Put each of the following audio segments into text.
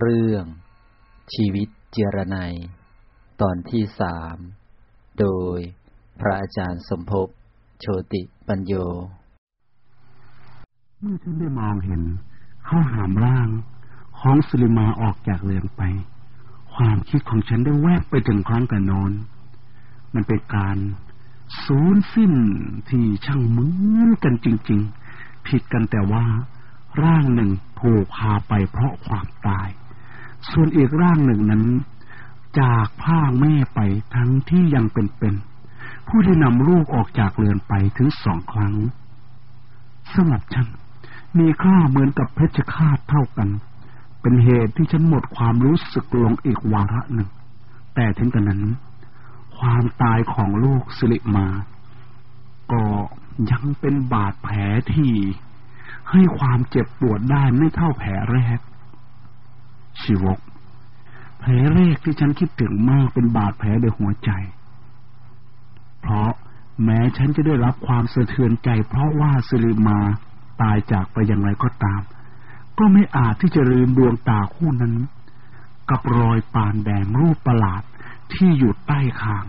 เรื่อง ชีวิตเจรไนตอนที่สามโดยพระอาจารย์สมภพโชติปัญโยเมื่อฉันได้มองเห็น เข้าหามร่างของสุลิมาออกจากเรือนไป ความคิดของฉันได้แวบไปถึงครั้งกันโนนมันเป็นการสูญสิ้นที่ช่างเหมือนกันจริง ๆ ผิดกันแต่ว่าร่างหนึ่งถูกพาไปเพราะความตาย ส่วนอีกร่างหนึ่งนั้น จากผ้าแม่ไปทั้งที่ยังเป็นๆผู้ที่นำลูกออกจากเรือนไปถึงสองครั้งสำหรับฉันมีค่าเหมือนกับเพชฌฆาตเท่ากัน เป็นเหตุที่ฉันหมดความรู้สึกลงอีกวาระหนึ่ง แต่ถึงกระนั้น ความตายของลูกสิริมา ก็ยังเป็นบาดแผลที่ให้ความเจ็บปวดได้ไม่เท่าแผลแรก ชีวก แผลแรกที่ฉันคิดถึงมากเป็นบาดแผลในหัวใจ เพราะแม้ฉันจะได้รับความสะเทือนใจ เพราะว่าสิริมาตายจากไปอย่างไรก็ตาม ก็ไม่อาจที่จะลืมดวงตาคู่นั้น กับรอยปานแดงรูปประหลาดที่อยู่ใต้คาง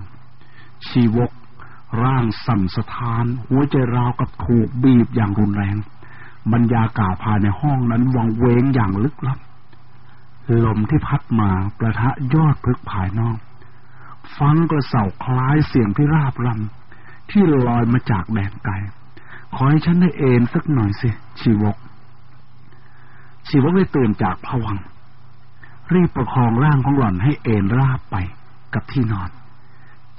ชีวก ร่างสั่นสะท้าน หัวใจราวกับถูกบีบอย่างรุนแรง บรรยากาศภายในห้องนั้นวังเวงอย่างลึกลับ ลมที่พัดมาประทะยอดพึกภายนอก ฟังกระเสาคล้ายเสียงพิราบรำที่ลอยมาจากแดนไกลขอให้ฉันได้เอนสักหน่อยสิชีวก ชีวกได้ตื่นจากผวัง รีบประคองร่างของหล่อนให้เอนราบไปกับที่นอน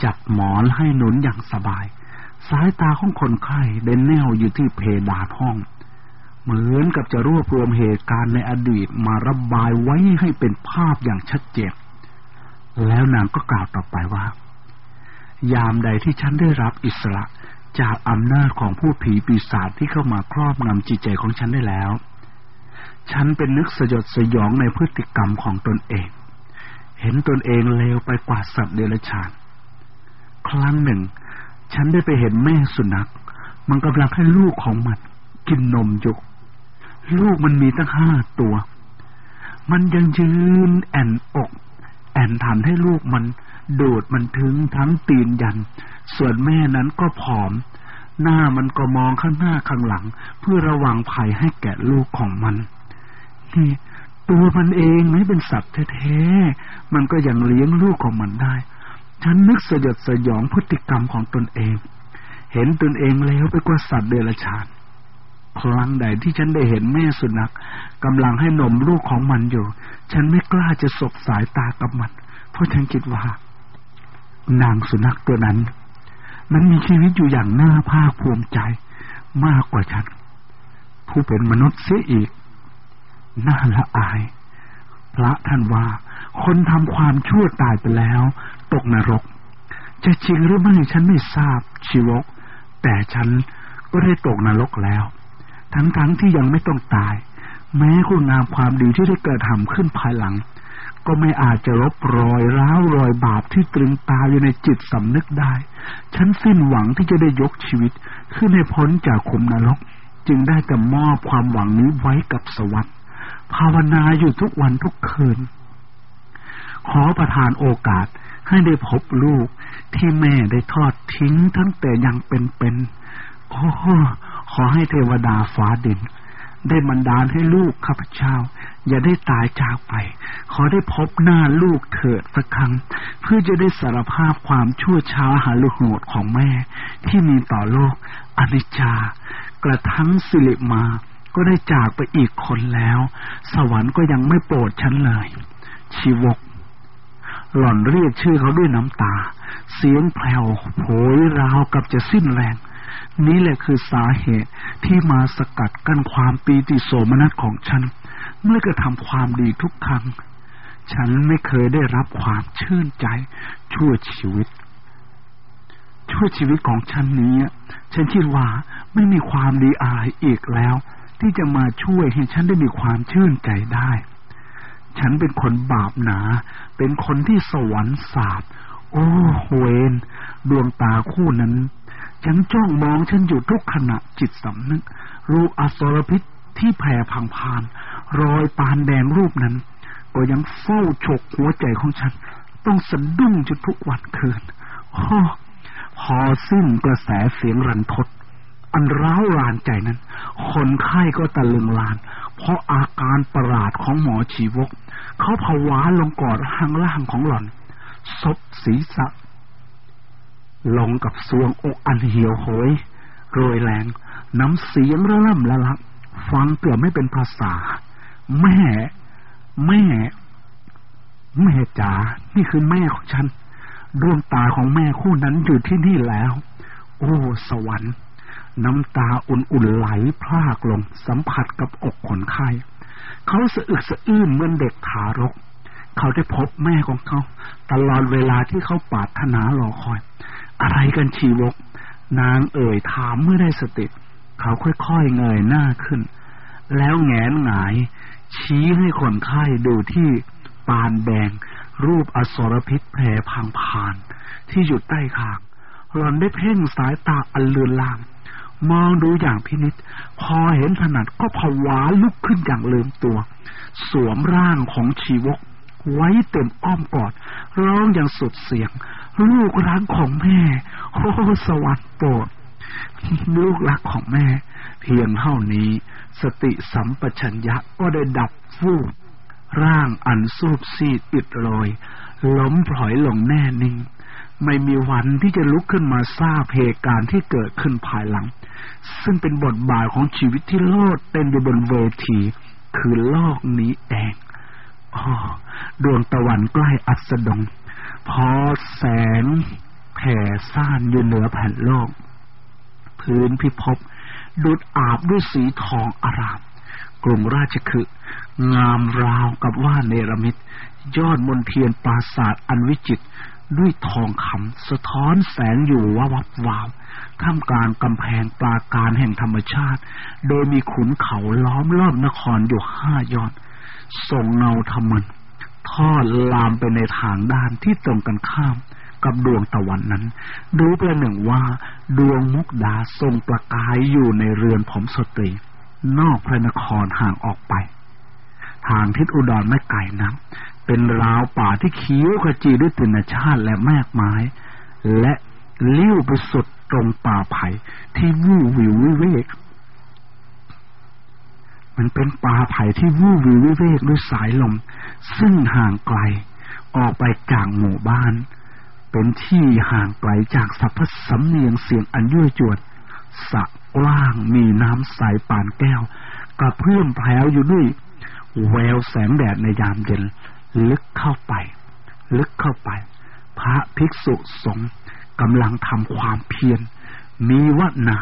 จัดหมอนให้หนุนอย่างสบาย สายตาของคนไข้เด่นแนวอยู่ที่เพดานห้อง เหมือนกับจะรวบรวมเหตุการณ์ในอดีตมาระบายไว้ให้เป็นภาพอย่างชัดเจน แล้วนางก็กล่าวต่อไปว่า ยามใดที่ฉันได้รับอิสระจากอำนาจของผู้ผีปีศาจที่เข้ามาครอบงำจิตใจของฉันได้แล้ว ฉันเป็นนึกสยดสยองในพฤติกรรมของตนเอง เห็นตนเองเลวไปกว่าสัตว์เดรัจฉาน ครั้งหนึ่ง ฉันได้ไปเห็นแม่สุนัข มันกำลังให้ลูกของมันกินนมยู่ ลูกมันมีตั้งห้าตัว มันยังยืนแอนอก แอนทันให้ลูกมันโดดมันถึงทั้งตีนยัน ส่วนแม่นั้นก็ผอม หน้ามันก็มองข้างหน้าข้างหลัง เพื่อระวังภัยให้แก่ลูกของมัน นี่ตัวมันเองไม่เป็นสัตว์แท้ๆ มันก็ยังเลี้ยงลูกของมันได้ ฉันนึกสยดสยองพฤติกรรมของตนเอง เห็นตนเองแล้วไปกว่าสัตว์เดรัจฉาน ครั้งใดที่ฉันได้เห็นแม่สุนัขกำลังให้นมลูกของมันอยู่ ฉันไม่กล้าจะสบสายตากับมัน เพราะฉันคิดว่า นางสุนัขตัวนั้น มันมีชีวิตอยู่อย่างน่าภาคภูมิใจมากกว่าฉัน ผู้เป็นมนุษย์เสียอีก น่าละอาย พระท่านว่า คนทำความชั่วตายไปแล้ว ตกนรก จะจริงหรือไม่ฉันไม่ทราบชีวก แต่ฉันก็ได้ตกนรกแล้ว ทั้งๆทที่ยังไม่ต้องตาย แม้คุณงามความดีที่ได้เกิดทำขึ้นภายหลัง ก็ไม่อาจจะลบรอยร้าวรอยบาปที่ตรึงตาอยู่ในจิตสำนึกได้ ฉันสิ้นหวังที่จะได้ยกชีวิต ขึ้นให้พ้นจากขุมนรก จึงได้แต่มอบความหวังนี้ไว้กับสวรรค์ภาวนาอยู่ทุกวันทุกคืน ขอประทานโอกาสให้ได้พบลูกที่แม่ได้ทอดทิ้งทั้งแต่ยังเป็นๆโอ้ อให้เทวดาฟ้าดิน ได้บันดาลให้ลูกข้าพเจ้า อย่าได้ตายจากไป ขอได้พบหน้าลูกเถิดสักครั้ง เพื่อจะได้สารภาพความชั่วช้าหาลุโหดของแม่ ที่มีต่อโลกอนิจจากระทั่งสิริมาก็ได้จากไปอีกคนแล้ว สวรรค์ก็ยังไม่โปรดฉันเลย ชีวก หล่อนเรียกชื่อเขาด้วยน้ำตา เสียงแผ่วโผยราวกับจะสิ้นแรง นี่แหละคือสาเหตุที่มาสกัดกั้นความปีติโสมนัสของฉัน เมื่อกระทำความดีทุกครั้ง ฉันไม่เคยได้รับความชื่นใจชั่วชีวิต ชั่วชีวิตของฉันนี้ ฉันคิดว่าไม่มีความดีอะไรอีกแล้ว ที่จะมาช่วยให้ฉันได้มีความชื่นใจได้ ฉันเป็นคนบาปหนา เป็นคนที่สวรรค์สาบโอ้เวนดวงตาคู่นั้น ยังจ้องมองฉันอยู่ทุกขณะจิตสำนึก รู้อสรพิษที่แผ่พังพาน รอยปานแดงรูปนั้น ก็ยังเฝ้าฉกหัวใจของฉัน ต้องสะดุ้งจนทุกวันคืนพอสิ้นกระแสเสียงรันทด อันร้าวรานใจนั้น คนไข้ก็ตะลึงลาน เพราะอาการประหลาดของหมอชีวก เขาผวาลงกอดหางล่างของหล่อนซบศีรษะ ลงกับสวงอกอันเหี่ยวโหยโรยแรงน้ำเสียงระล่ำละลับฟังเกือบไม่เป็นภาษา แม่ แม่ แม่จ๋านี่คือแม่ของฉัน ดวงตาของแม่คู่นั้นอยู่ที่นี่แล้ว โอ้ สวรรค์ น้ำตาอุ่นๆไหลพากลง สัมผัสกับอกคนไข้เขาสะอึกสะอื้นเหมือนเด็กทารก เขาได้พบแม่ของเขา ตลอดเวลาที่เขาปรารถนารอคอย อะไรกันชีวก นางเอ่ยถามเมื่อได้สติ เขาค่อยๆเงยหน้าขึ้น แล้วแงนหงาย ชี้ให้คนไข้ดูที่ปานแดง รูปอสรพิษแผ่พังผ่าน ที่อยู่ใต้คางหล่อนได้เพ่งสายตาอันเลือนลาง มองดูอย่างพินิษพอเห็นถนัดก็ผวาลุกขึ้นอย่างลืมตัว สวมร่างของชีวกไว้เต็มอ้อมกอด ร้องอย่างสุดเสียง ลูกรักของแม่โอ้สวรรค์โปรดลูกรักของแม่ เพียงเท่านี้ สติสัมปชัญญะก็ได้ดับฟูบร่างอันสูบซีดอิดโรยล้มพลอยลงแน่นิ่ง ไม่มีวันที่จะลุกขึ้นมาทราบเหตุการณ์ที่เกิดขึ้นภายหลัง ซึ่งเป็นบทบาทของชีวิตที่โลดเต้นอยู่บนเวที คือโลกนี้เองอดวงตะวันใกล้อัสดง พอแสงแผ่ซ่านอยู่เหนือแผ่นโลก พื้นพิภพดูดอาบด้วยสีทองอารามกรุงราชคืองามราวกับว่าเนรมิต ยอดมนเทียนปราสาทอันวิจิตด้วยทองคำสะท้อนแสงอยู่ว่าวับวาวท่ามกลางกำแพงปราการแห่งธรรมชาติ โดยมีขุนเขาล้อมรอบนครอยู่ห้ายอดส่งเงาธรรมัน ทอดลามไปในทางด้านที่ตรงกันข้ามกับดวงตะวันนั้น ดูประหนึ่งว่า ดวงมุกดาทรงประกายอยู่ในเรือนผมสตรี นอกพระนครห่างออกไป ทางทิศอุดรไม่ไกลนักเป็นราวป่าที่เขียวขจีด้วยตินชาติและแมกไม้ และเลี้ยวไปสุดตรงป่าไผ่ที่วู่วิววิเวก มันเป็นป่าไผ่ที่วู่วิววิเวกด้วยสายลม ซึ่งห่างไกล ออกไปจากหมู่บ้าน เป็นที่ห่างไกลจากสัพพสำเนียงเสียงอันยั่วจวดสะกว้างมีน้ำใสปานแก้วกระเพื่อมแผ่วอยู่ด้วยแววแสงแดดในยามเย็น ลึกเข้าไป ลึกเข้าไป พระภิกษุสงฆ์กำลังทำความเพียรมีวนา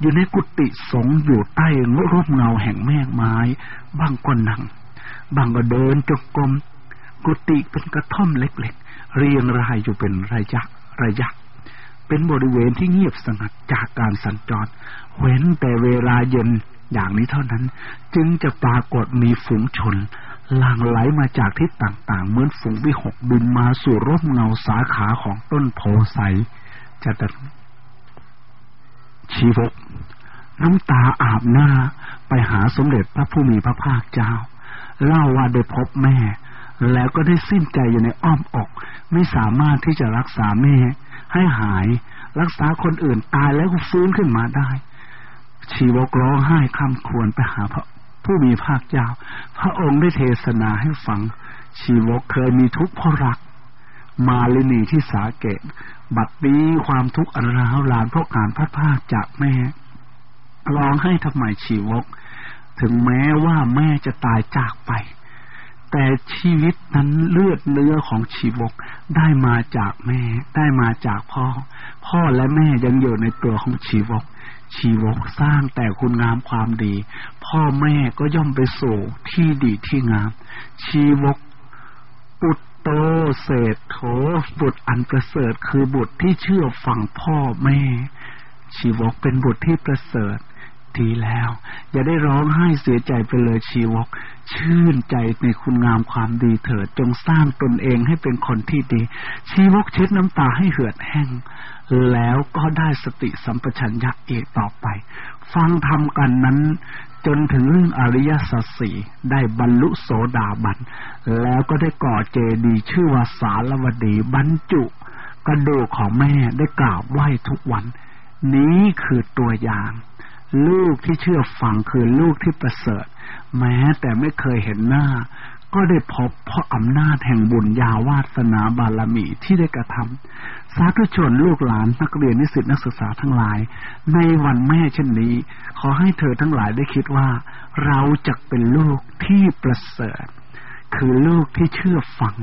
อยู่ในกุฏิสงอยู่ใต้ร่มเงาแห่งแมกไม้บางก็นั่ง บางก็เดินจงกรมกุฏิเป็นกระท่อมเล็กๆ เรียงรายอยู่เป็นระยะระยะ เป็นบริเวณที่เงียบสงัดจากการสัญจร เว้นแต่เวลาเย็นอย่างนี้เท่านั้น จึงจะปรากฏมีฝูงชนหลั่งไหลมาจากทิศต่างๆ เหมือนฝูงวิหกบินมาสู่ร่มเงาสาขาของต้นโพไซจะตัดชีวก น้ำตาอาบหน้าไปหาสมเด็จพระผู้มีพระภาคเจ้า เล่าว่าได้พบแม่ แล้วก็ได้สิ้นใจอยู่ในอ้อมอก ไม่สามารถที่จะรักษาแม่ ให้หาย รักษาคนอื่นตายแล้วก็ฟื้นขึ้นมาได้ ชีวกร้องไห้คำควรไปหาพระผู้มีภาคเจ้า พระองค์ได้เทศนาให้ฟัง ชีวกเคยมีทุกข์เพราะรัก มาลินีที่สาเกต บัดนี้ความทุกข์อันร้าวรานเพราะการพัดพาจากแม่ ร้องให้ทำไมชีวก ถึงแม้ว่าแม่จะตายจากไป แต่ชีวิตนั้นเลือดเนื้อของชีวกได้มาจากแม่ ได้มาจากพ่อ พ่อและแม่ยังอยู่ในตัวของชีวก ชีวกสร้างแต่คุณงามความดี พ่อแม่ก็ย่อมไปสู่ที่ดีที่งาม ชีวกปุตโตเศษโถบุตรอันประเสริฐคือบุตรที่เชื่อฟังพ่อแม่ ชีวกเป็นบุตรที่ประเสริฐ ดีแล้ว อย่าได้ร้องไห้เสียใจไปเลยชีวก ชื่นใจในคุณงามความดีเถิด จงสร้างตนเองให้เป็นคนที่ดี ชีวกเช็ดน้ำตาให้เหือดแห้ง แล้วก็ได้สติสัมปชัญญะเอกต่อไป ฟังทำกันนั้นจนถึงเรื่องอริยสัจสี่ได้บรรลุโสดาบัน แล้วก็ได้ก่อเจดีย์ชื่อว่าสารวดีบรรจุ กระดูกของแม่ได้กราบไหว้ทุกวัน นี้คือตัวอย่าง ลูกที่เชื่อฟังคือลูกที่ประเสริฐ แม้แต่ไม่เคยเห็นหน้า ก็ได้พบเพราะอำนาจแห่งบุญญาวาสนาบารมีที่ได้กระทำสาธุชนลูกหลานนักเรียนนิสิตนักศึกษาทั้งหลาย ในวันแม่เช่นนี้ ขอให้เธอทั้งหลายได้คิดว่า เราจะเป็นลูกที่ประเสริฐ คือลูกที่เชื่อฟัง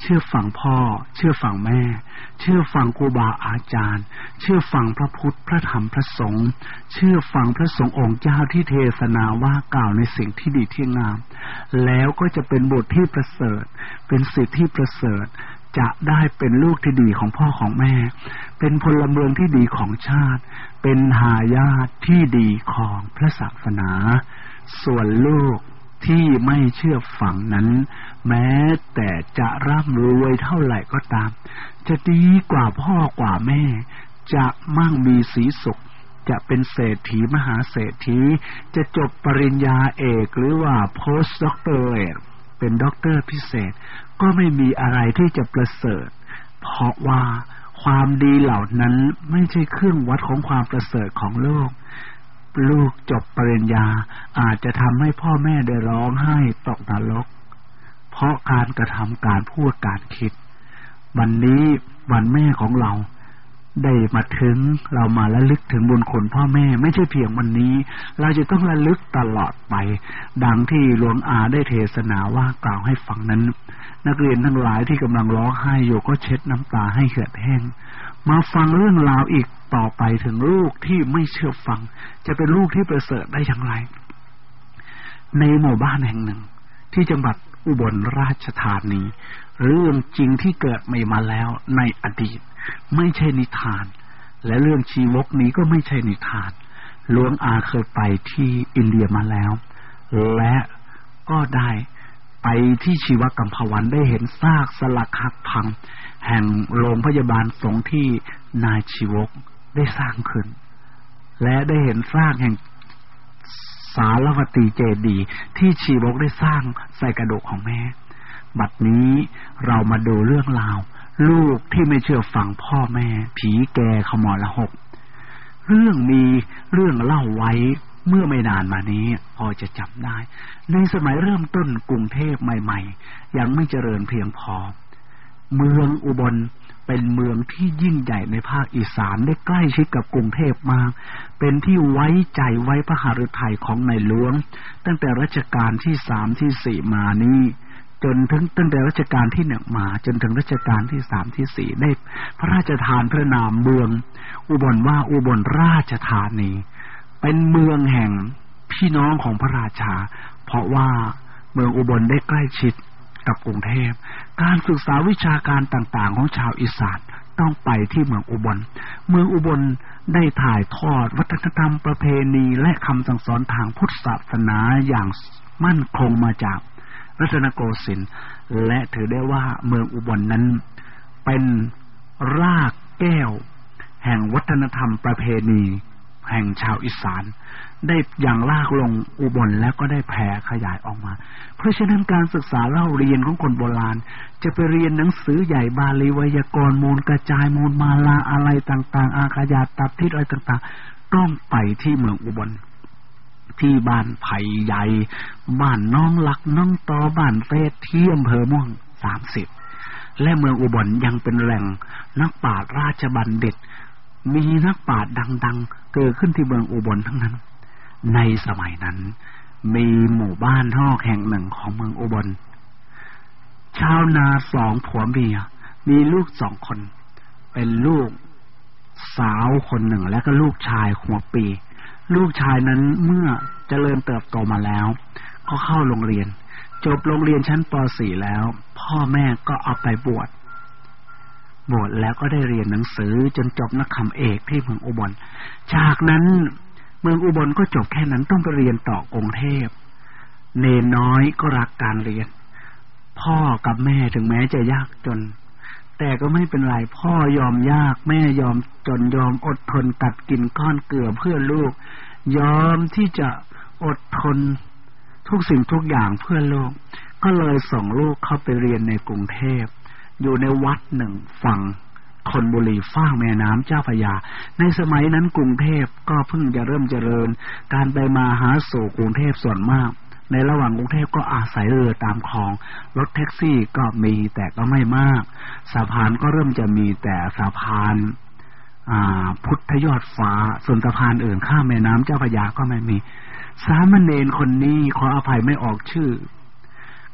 เชื่อฟังพ่อ เชื่อฟังแม่ เชื่อฟังครูบาอาจารย์ เชื่อฟังพระพุทธพระธรรมพระสงฆ์เชื่อฟังพระสงฆ์องค์เจ้าที่เทศนาว่ากล่าวในสิ่งที่ดีที่งาม แล้วก็จะเป็นบุตรที่ประเสริฐ เป็นสิทธิที่ประเสริฐจะได้เป็นลูกที่ดีของพ่อของแม่ เป็นพลเมืองที่ดีของชาติ เป็นหายาทที่ดีของพระศาสนา ส่วนลูก ที่ไม่เชื่อฝังนั้น แม้แต่จะร่ำรวยเท่าไหร่ก็ตาม จะดีกว่าพ่อกว่าแม่ จะมั่งมีสีสุข จะเป็นเศรษฐีมหาเศรษฐี จะจบปริญญาเอกหรือว่า post doctorate เป็นด็อกเตอร์พิเศษ ก็ไม่มีอะไรที่จะประเสริฐ เพราะว่าความดีเหล่านั้นไม่ใช่เครื่องวัดของความประเสริฐของโลก ลูกจบปริญญาอาจจะทำให้พ่อแม่ได้ร้องไห้ตกนรก เพราะการกระทำการพูดการคิด วันนี้วันแม่ของเรา ได้มาถึงเรามาละลึกถึงบุญคุณพ่อแม่ไม่ใช่เพียงวันนี้ เราจะต้องระลึกตลอดไป ดังที่หลวงอาได้เทศนาว่ากล่าวให้ฟังนั้น นักเรียนทั้งหลายที่กำลังร้องไห้อยู่ก็เช็ดน้ำตาให้เหือดแห้ง มาฟังเรื่องราวอีกต่อไปถึงลูกที่ไม่เชื่อฟัง จะเป็นลูกที่ประเสริฐได้อย่างไร ในหมู่บ้านแห่งหนึ่ง ที่จังหวัดอุบลราชธานี เรื่องจริงที่เกิดไม่มาแล้วในอดีต ไม่ใช่นิทาน และเรื่องชีวกนี้ก็ไม่ใช่นิทานหลวงอาเคยไปที่อินเดียมาแล้ว และก็ได้ไปที่ชีวกัมพวันได้เห็นซากสลักหักพัง แห่งโรงพยาบาลสงฆ์ที่นายชีวกได้สร้างขึ้น และได้เห็นสร้างแห่งสารวตีเจดีที่ชีวกได้สร้างใส่กระดูกของแม่ บัดนี้เรามาดูเรื่องราว ลูกที่ไม่เชื่อฟังพ่อแม่ ผีแกขมอละหก เรื่องมีเรื่องเล่าไว้เมื่อไม่นานมานี้ พอจะจำได้ ในสมัยเริ่มต้นกรุงเทพใหม่ ๆ ยังไม่เจริญเพียงพอ เมืองอุบลเป็นเมืองที่ยิ่งใหญ่ในภาคอีสานได้ใกล้ชิดกับกรุงเทพมาก เป็นที่ไว้ใจไว้พระหฤทัยของในหลวง ตั้งแต่รัชกาลที่สามที่สี่มานี้จนถึงตั้งแต่รัชกาลที่หนึ่งมา จนถึงรัชกาลที่สามที่สี่ได้ พระราชทานพระนามเมือง อุบลว่าอุบลราชธานี เป็นเมืองแห่งพี่น้องของพระราชา เพราะว่าเมืองอุบลได้ใกล้ชิดกับกรุงเทพ การศึกษาวิชาการต่างๆ ของชาวอีสานต้องไปที่เมืองอุบล เมืองอุบลได้ถ่ายทอดวัฒนธรรมประเพณีและคำสั่งสอนทางพุทธศาสนาอย่างมั่นคงมาจากรัตนโกสินทร์และถือได้ว่าเมืองอุบลนนั้น เป็นรากแก้ว แห่งวัฒนธรรมประเพณี แห่งชาวอีสาน ได้อย่างลากลงอุบลแล้วก็ได้แผ่ขยายออกมา เพราะฉะนั้นการศึกษาเล่าเรียนของคนโบราณ จะไปเรียนหนังสือใหญ่บาลีไวยากรณ์มูลกระจายมูลมาลาอะไรต่าง ๆ อาขยาตับทิศอะไรต่างๆ ต้องไปที่เมืองอุบลที่บ้านไผ่ใหญ่ บ้านน้องหลักน้องตอบ้านเฟสที่อำเภอม่วงสามสิบและเมืองอุบลยังเป็นแหล่งนักปราชญ์ราชบัณฑิต มีนักปราชญ์ดัง ๆ เกิดขึ้นที่เมืองอุบลทั้งนั้น ในสมัยนั้น มีหมู่บ้านทอกแห่งหนึ่งของเมืองอุบล ชาวนาสองผัวเมีย มีลูกสองคน เป็นลูกสาวคนหนึ่งและก็ลูกชายหัวปี ลูกชายนั้นเมื่อจเจริญเติบโตมาแล้ว ก็เข้าโรงเรียน จบโรงเรียนชั้นป .4 แล้ว พ่อแม่ก็เอาไปบวชบวชแล้วก็ได้เรียนหนังสือจนจบนักคำเอกที่เมืองอุบล จากนั้น เมืองอุบลก็จบแค่นั้นต้องไปเรียนต่อกรุงเทพ เนน้อยก็รักการเรียน พ่อกับแม่ถึงแม้จะยากจน แต่ก็ไม่เป็นไรพ่อยอมยาก แม่ยอมจนยอมอดทนตัดกินก้อนเกลือเพื่อลูก ยอมที่จะอดทนทุกสิ่งทุกอย่างเพื่อลูก ก็เลยส่งลูกเข้าไปเรียนในกรุงเทพ อยู่ในวัดหนึ่งฝั่ง ธนบุรีฟ้างแม่น้ำเจ้าพยา ในสมัยนั้นกรุงเทพก็เพิ่งจะเริ่มเจริญ การไปมาหาสู่กรุงเทพส่วนมาก ในระหว่างกรุงเทพก็อาศัยเรือตามคลอง รถแท็กซี่ก็มีแต่ก็ไม่มาก สะพานก็เริ่มจะมีแต่สะพานพุทธยอดฟ้าส่วนสะพานอื่นข้ามแม่น้ำเจ้าพยาก็ไม่มี สามเณรคนนี้ขออภัยไม่ออกชื่อ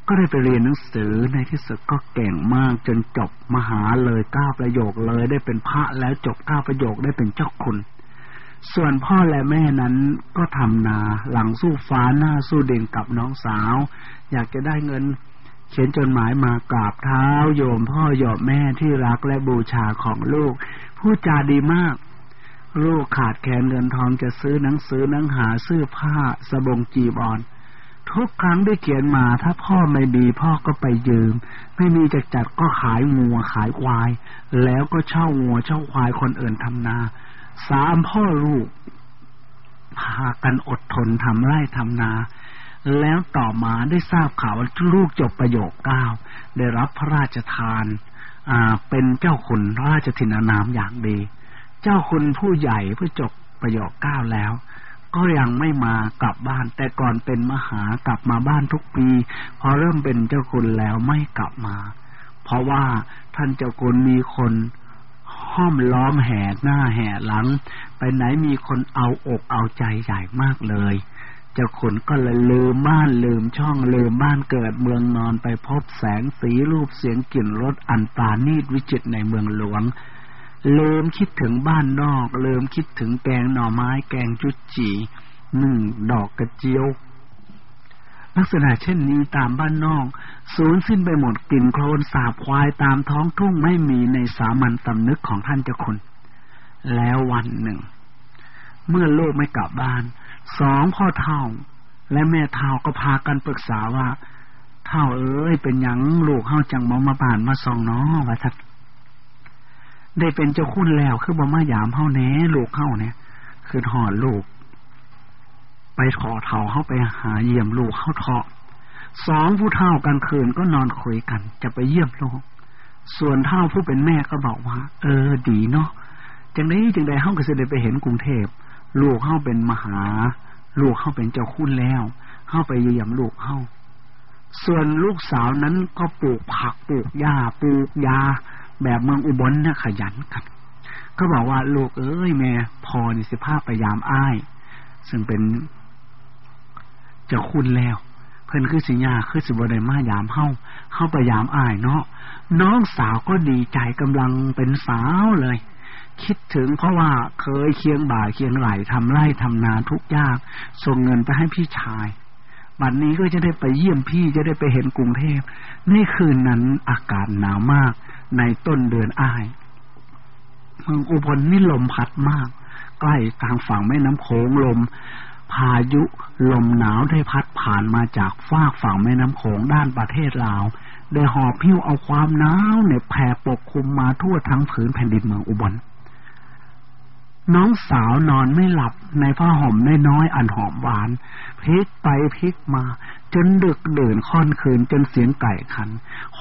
ก็ได้ไปเรียนหนังสือในที่สุดก็เก่งมากจนจบมหาเลยเก้าประโยคเลย ได้เป็นพระแล้วจบเก้าประโยคได้เป็นเจ้าคุณ ส่วนพ่อและแม่นั้นก็ทำนาหลังสู้ฟ้าหน้าสู้เด่นกับน้องสาว อยากจะได้เงิน เขียนจดหมายมากราบเท้า โยมพ่อโยมแม่ที่รักและบูชาของลูกพูดจาดีมากลูกขาดแคลนเงินทองจะซื้อหนังสือหนังหาซื้อผ้าสบงจีบอน ทุกครั้งได้เขียนมา ถ้าพ่อไม่มีพ่อก็ไปยืม ไม่มีจัดจัดก็ขายงัวขายควาย แล้วก็เช่างัวเช่าควายคนอื่นทำนา สามพ่อลูกพากันอดทนทำไร่ทำนา แล้วต่อมาได้ทราบข่าวว่าลูกจบประโยคเก้าได้รับพระราชทานเป็นเจ้าคุณราชธินานามอย่างดี เจ้าคุณผู้ใหญ่เพื่อจบประโยคเก้าแล้ว ก็ยังไม่มากลับบ้าน แต่ก่อนเป็นมหากลับมาบ้านทุกปี พอเริ่มเป็นเจ้าคุณแล้วไม่กลับมา เพราะว่าท่านเจ้าคุณมีคนห้อมล้อมแห่หน้าแห่หลัง ไปไหนมีคนเอาอกเอาใจใหญ่มากเลย เจ้าขุนก็เลยลืมบ้านลืมช่องลืมบ้านเกิดเมืองนอนไปพบแสงสีรูปเสียงกลิ่นรสอันปานีตวิจิตในเมืองหลวง ลืมคิดถึงบ้านนอกลืมคิดถึงแกงหน่อไม้แกงจุดจีหนึ่งดอกกระเจียว ลักษณะเช่นนี้ตามบ้านนอกสูญสิ้นไปหมดกลิ่นโคลนสาบควายตามท้องทุ่งไม่มีในสามัญสำนึกของท่านเจ้าคุณ แล้ววันหนึ่ง เมื่อลูกไม่กลับบ้าน สองพ่อเท่า และแม่เท่าก็พากันปรึกษาว่า เท่าเอ้ยเป็นยังลูกเข้าจังมองมาบ้านมาส่องน้องว่าทัด ได้เป็นเจ้าคุณแล้ว คือบ่มายามเฮาแน่ลูกเฮาเนี่ย คือถอดลูก ไปขอเท่าเข้าไปหาเยี่ยมลูกเข้าเถาะสองผู้เท่ากลางคืนก็นอนคุยกัน จะไปเยี่ยมลูก ส่วนเท่าผู้เป็นแม่ก็บอกว่า เออดีเนาะจังไดจังไดเฮาก็จะได้ไปเห็นกรุงเทพลูกเฮาเป็นมหา ลูกเฮาเป็นเจ้าคุณแล้วเฮาไปเยี่ยมลูกเฮาส่วนลูกสาวนั้นก็ปลูกผักปลูกหญ้าปลูกยา แบบเมืองอุบลนะขยันกัน ก็บอกว่าลูกเอ้ยแม่พอในสิภาพพยายามอ้าย ซึ่งเป็นเจ้าคุณแล้ว เพิ่นคือสิญญาคือสิบวดมายามเฮ้าเฮ้าพยายามอ้ายเนาะน้องสาวก็ดีใจกำลังเป็นสาวเลย คิดถึงเพราะว่าเคยเคียงบ่าเคียงไหลทำไร่ทำนาทุกยากส่งเงินไปให้พี่ชายบัดนนี้ก็จะได้ไปเยี่ยมพี่จะได้ไปเห็นกรุงเทพ ในคืนนั้นอากาศหนาวมาก ในต้นเดือนอ้าย เมืองอุบลนี่ลมพัดมาก ใกล้ทางฝั่งแม่น้ำโขงลม พายุลมหนาวได้พัดผ่านมาจากฟากฝั่งแม่น้ำโขงด้านประเทศลาวได้หอบพิ้วเอาความหนาวเนี่ยแผ่ปกคลุมมาทั่วทั้งผืนแผ่นดินเมืองอุบลน้องสาวนอนไม่หลับในผ้าห่มน้อยอันหอมหวานพลิกไปพลิกมาจนดึกเดินค่อนคืนจนเสียงไก่ขัน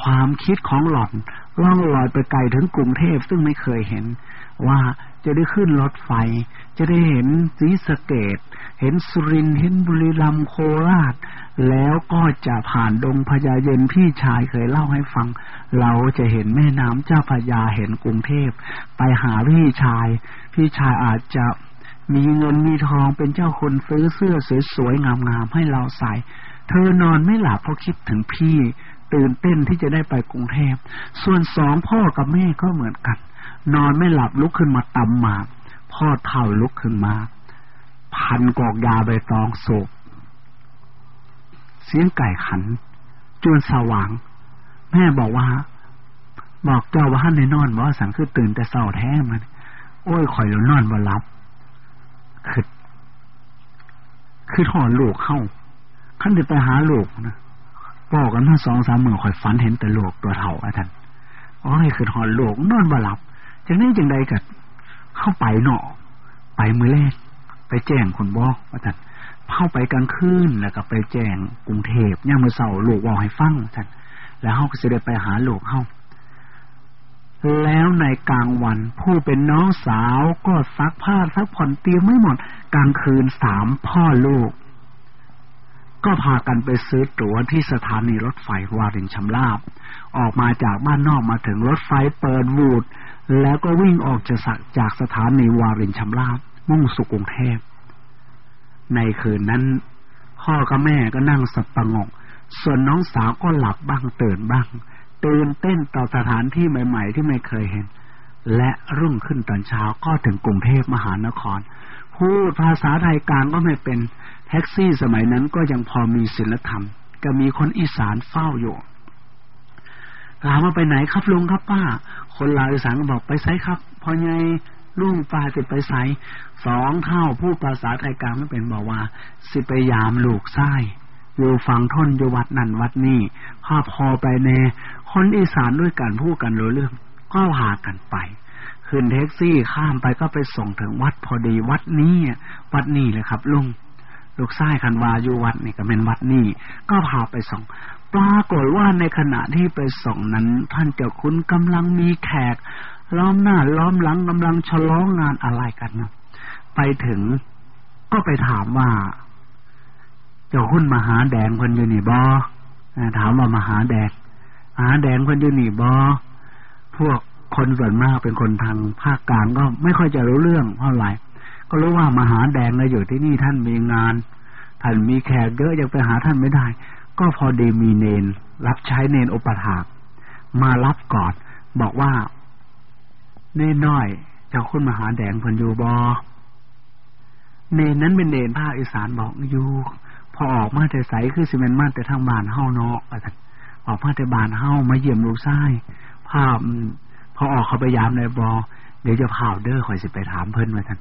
ความคิดของหล่อนล่องลอยไปไกลถึงกรุงเทพซึ่งไม่เคยเห็น ว่าจะได้ขึ้นรถไฟ จะได้เห็นสีสเกต เห็นสุรินเห็นบุรีรัมโคราช แล้วก็จะผ่านดงพญาเย็นพี่ชายเคยเล่าให้ฟัง เราจะเห็นแม่น้ำเจ้าพญาเห็นกรุงเทพ ไปหาพี่ชาย พี่ชายอาจจะมีเงินมีทองเป็นเจ้าคนซื้อเสื้อสวยๆงามๆให้เราใส่ เธอนอนไม่หลับเพราะคิดถึงพี่ตื่นเต้นที่จะได้ไปกรุงเทพ ส่วนสองพ่อกับแม่ก็เหมือนกัน นอนไม่หลับลุกขึ้นมาตำหมาก พ่อเท่าลุกขึ้นมา พันกอกยาใบตองโศกเสียงไก่ขันจนสว่าง แม่บอกว่า บอกเจ้าว่าท่านในนอนว่าสังคือตื่นแต่เศร้าแท้มัน โอ้ยข่อยแล้วนอนบ่หลับคือคือถอนลูกเข้า ขั้นจะไปหาลูกนะบอกกันมาสองสามเมื่อคอยฝันเห็นแต่ลูกตัวเท่าอาจารย์โอ้ยคือถอนลูกนอนบ่หลับจังนี้จังใดกัดเข้าไปเนาะไปมือแรกไปแจ้งคนบอกอาจารย์เข้าไปกลางคืนแล้วก็ไปแจ้งกรุงเทพย่างมือเสาลูกว่าให้ฟังอาจารย์แล้วเขาก็จะได้ไปหาลูกเขาแล้วในกลางวันผู้เป็นน้องสาวก็ซักผ้าซักผ่อนเตรียมไม่หมด กลางคืนสามพ่อลูก ก็พากันไปซื้อตั๋วที่สถานีรถไฟวารินชำราบ ออกมาจากบ้านนอกมาถึงรถไฟเปิดวูด แล้วก็วิ่งออกจากจากสถานีวารินชำราบ มุ่งสู่กรุงเทพ ในคืนนั้น พ่อกับแม่ก็นั่งสับประงก ส่วนน้องสาวก็หลับบ้างตื่นบ้างตื่นเต้นต่อสถานที่ใหม่ ๆ ที่ไม่เคยเห็น และรุ่งขึ้นตอนเช้าก็ถึงกรุงเทพมหานคร พูดภาษาไทยกลางก็ไม่เป็น ท็กซี่สมัยนั้นก็ยังพอมีศีลธรรม ก็มีคนอีสานเฝ้าอยู่ถามว่าไปไหนครับลุงครับป้า คนลาวอีสานก็บอกไปไซครับ พอไงลุงป้าจะไปไซสองเท่าพูดภาษาไทยกลางไม่เป็นบอกว่า สิไปยามลูกไส้อยู่ฟังท่นอยู่วัดนั่นวัดนี่พาพอไปแน่ คนอีสานด้วยกันพูดกันรู้เรื่อง ก็พากันไป ขึ้นแท็กซี่ข้ามไปก็ไปส่งถึงวัดพอดีวัดนี้วัดนี้เลยครับลุง ลูกชายคันวาอยู่วัดนี่ก็เป็นวัดนี้ก็พาไปส่ง ปรากฏว่าในขณะที่ไปส่งนั้น ท่านเจ้าคุณกำลังมีแขก ล้อมหน้าล้อมหลังกำลังฉลองงานอะไรกันนะไปถึงก็ไปถามว่า เจ้าคุณมหาแดงคนอยู่นี่บอถามว่ามหาแดงมหาแดงคนอยู่นี่บอพวกคนส่วนมากเป็นคนทางภาคกลางก็ไม่ค่อยจะรู้เรื่องเท่าไหร่ ก็รู้ว่ามหาแดงเราอยู่ที่นี่ท่านมีงาน ท่านมีแขกเยอะยังไปหาท่านไม่ได้ ก็พอดีมีเนน รับใช้เนนอุปถากมารับก่อน บอกว่าเนนน้อยเจ้าคุณมหาแดงพันยูบอเนนนั้นเป็นเนนภาคอีสานบอกอยู่พอออกมาแต่ใสคือสิเมนมาแต่ทางบานเฮาเนาะอาจารย์ออกมาแต่บานเฮามาเยี่ยมลูกชายภาพพอออกเขาไปยามในบอเดี๋ยวจะพาวเด้อคอยสิไปถามเพิ่นว่าท่าน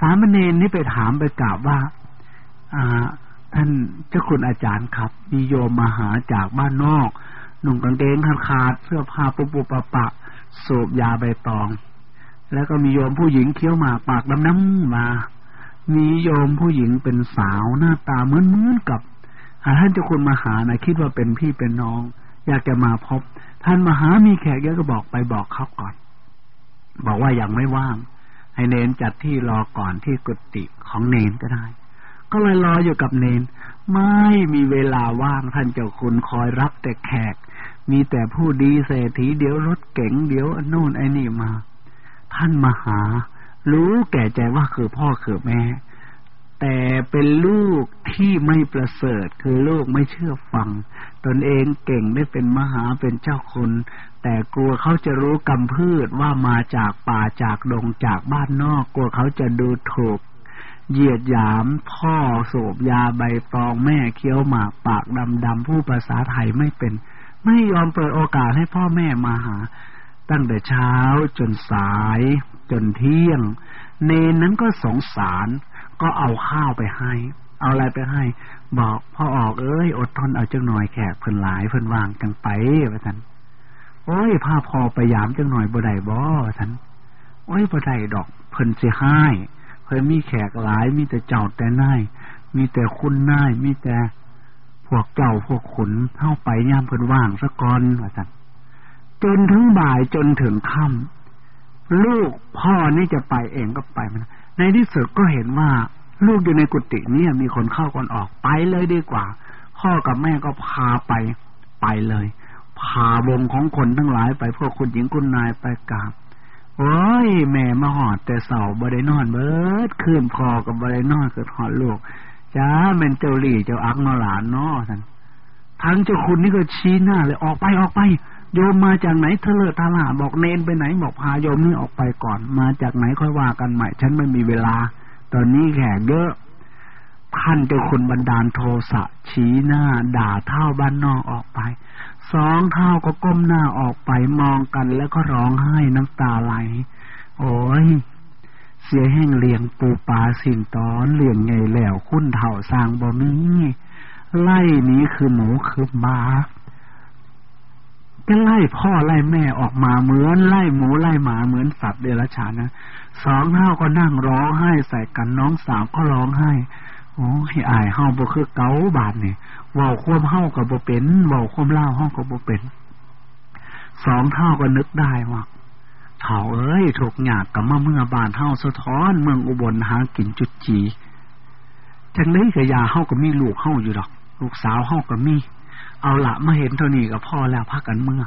สามเณรนี่ไปถามไปกราบว่าอ่าท่านเจ้าคุณอาจารย์ครับ มีโยมมาหาจากบ้านนอก หนุ่มกางเกงขาดขาดเสื้อผ้าปุปุปะปะสูบยาใบตอง แล้วก็มีโยมผู้หญิงเคี้ยวหมากปากดำน้ำมา มีโยมผู้หญิงเป็นสาวหน้าตาเหมือนเหมือนกับท่านเจ้าคุณมาหานะคิดว่าเป็นพี่เป็นน้อง อยากจะมาพบ ท่านมาหามีแขกเยอะก็บอกไปบอกเขาก่อน บอกว่ายังไม่ว่าง ให้เนนจัดที่รอก่อนที่กุฏิของเนนก็ได้ ก็เลยรออยู่กับเนน ไม่มีเวลาว่างท่านเจ้าคุณคอยรับแต่แขก มีแต่ผู้ดีเศรษฐีเดี๋ยวรถเก๋งเดี๋ยวโน่นไอ้นี่มา ท่านมาหา รู้แก่ใจว่าคือพ่อคือแม่ แต่เป็นลูกที่ไม่ประเสริฐคือลูกไม่เชื่อฟัง ตนเองเก่งได้เป็นมหาเป็นเจ้าคน แต่กลัวเขาจะรู้กำพืชว่ามาจากป่าจากดงจากบ้านนอก กลัวเขาจะดูถูก เหยียดหยามพ่อโสบยาใบตองแม่เคี้ยวหมากปากดำดำผู้ภาษาไทยไม่เป็น ไม่ยอมเปิดโอกาสให้พ่อแม่มาหา ตั้งแต่เช้าจนสาย จนเที่ยง เนนนั้นก็สงสาร ก็เอาข้าวไปให้ เอาอะไรไปให้ บอกพ่อออกเอ้ย อดทนเอาจังหน่อยแขกเพิ่นหลายเพิ่นวางจังไปว่าท่าน โอ้ยผ้าพอไปยามจังหน่อยบ่ได้บ่ท่านโอ้ยบ่ได้ดอก เพิ่นสิให้เพิ่นมีแขกหลาย มีแต่เจ้าแต่นายมีแต่คุณนายมีแต่พวกเจ้าพวกขุนเข้าไปย่ามเพิ่นว่างซะก่อนว่าท่านจนถึงบ่ายจนถึงค่ำลูกพ่อนี่จะไปเองก็ไปมัน ในที่สุดก็เห็นว่า ลูกอยู่ในกุฏินี่มีคนเข้าก่อนออกไปเลยดีกว่า พ่อกับแม่ก็พาไปไปเลย พาวงของคนทั้งหลายไปพวกคุณหญิงคุณนายไปกราบโอ้ย แม่มาหอดแต่เสาบได้นอนเบิดคืนพอกับบได้นอนเกิดหอดลูกจ้าเป็นเจ้าลี่เจ้าอักนอหลานนอท่านทั้งเจ้าคุณนี่ก็ชี้หน้าเลยออกไปออกไป โยมมาจากไหนเทเลตาลาบอกเนนไปไหนบอกพาโยมนี่ออกไปก่อน มาจากไหนค่อยว่ากันใหม่ ฉันไม่มีเวลา ตอนนี้แขกเยอะท่านเจ้าคุณบันดาลโทสะชี้หน้า ด่าเท่าบ้านนอกออกไป สองเท่าก็ก้มหน้าออกไปมองกันแล้วก็ร้องไห้น้ำตาไหล โอ้ย เสียแห้งเลี้ยงปูปลาสิ่งตอนเลี้ยงไงแล้วคุ้นเถ่าสร้างบ่มีไล่นี้คือหมูคือหมาก็ไล่พ่อไล่แม่ออกมาเหมือนไล่หมูไล่หมาเหมือนสัตว์เดรัจฉานนะสองเท่าก็นั่งร้องไห้ใส่กันน้องสาวก็ร้องไห้โอ้ยอายเฮาบ่คือเกาบาดนี่ เว้าความเฮากับบ่เป็นเว้าความเล่าเฮากับบ่เป็นสองเท่าก็นึกได้ว่าเถ่าเอ้ยถูกหยากกับมาเมื่อบานเฮาสะท้อน เมืองอุบลหากินจุดจีจังได๋ก็ยาเฮาก็มีลูกเฮาอยู่ดอก ลูกสาวเฮาก็มี เอาละมาเห็นเท่านี้กับพ่อแล้วพักกันเมื่อ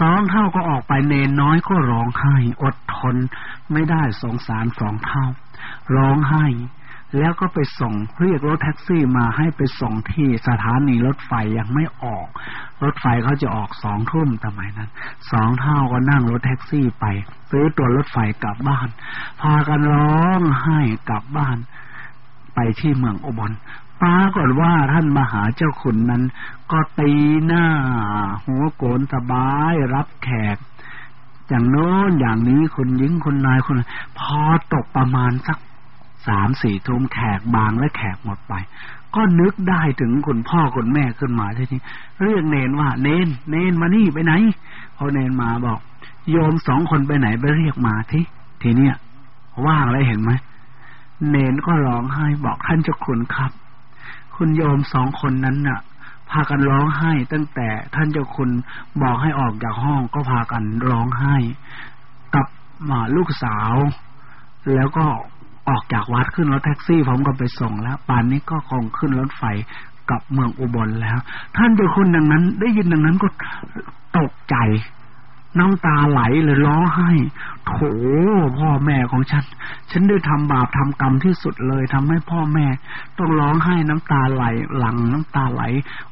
สองเท่าก็ออกไปเนนน้อยก็ร้องไห้ อดทน ไม่ได้สงสารสองเท่า ร้องไห้ แล้วก็ไปส่งเรียกรถแท็กซี่มาให้ไปส่งที่สถานีรถไฟยังไม่ออก รถไฟเขาจะออกสองทุ่มสมัยนั้นสองเท่าก็นั่งรถแท็กซี่ไปซื้อตัวรถไฟกลับบ้าน พากันร้องไห้กลับบ้าน ไปที่เมืองอุบลปรากฏว่าท่านมหาเจ้าขุนนั้น ก็ตีหน้า หัวโกนสบายรับแขกอย่างโน้นอย่างนี้คนยิงคนนายคน พอตกประมาณสัก สามสี่ทุ่มแขกบางและแขกหมดไป ก็นึกได้ถึงคุณพ่อคุณแม่ขึ้นมาทีนี้เรียกเนนว่า เนน เนนมานี่ไปไหนพอเนนมาบอก โยมสองคนไปไหนไปเรียกมาทีทีเนี้ยว่างแล้วเห็นไหมเนนก็ร้องไห้บอกท่านเจ้าคุณครับ คุณโยมสองคนนั้นน่ะ พากันร้องไห้ ตั้งแต่ท่านเจ้าคุณบอกให้ออกจากห้องก็พากันร้องไห้ กับมาลูกสาว แล้วก็ ออกจากวัดขึ้นรถแท็กซี่ ผมก็ไปส่งแล้ว ป่านนี้ก็คงขึ้นรถไฟกับเมืองอุบลแล้ว ท่านเจ้าคุณดังนั้น ได้ยินดังนั้นก็ตกใจ น้ำตาไหลเลยร้องไห้โถพ่อแม่ของฉัน ฉันได้ทำบาปทำกรรมที่สุดเลยทำให้พ่อแม่ ต้องร้องไห้น้ำตาไหลหลังน้ำตาไหล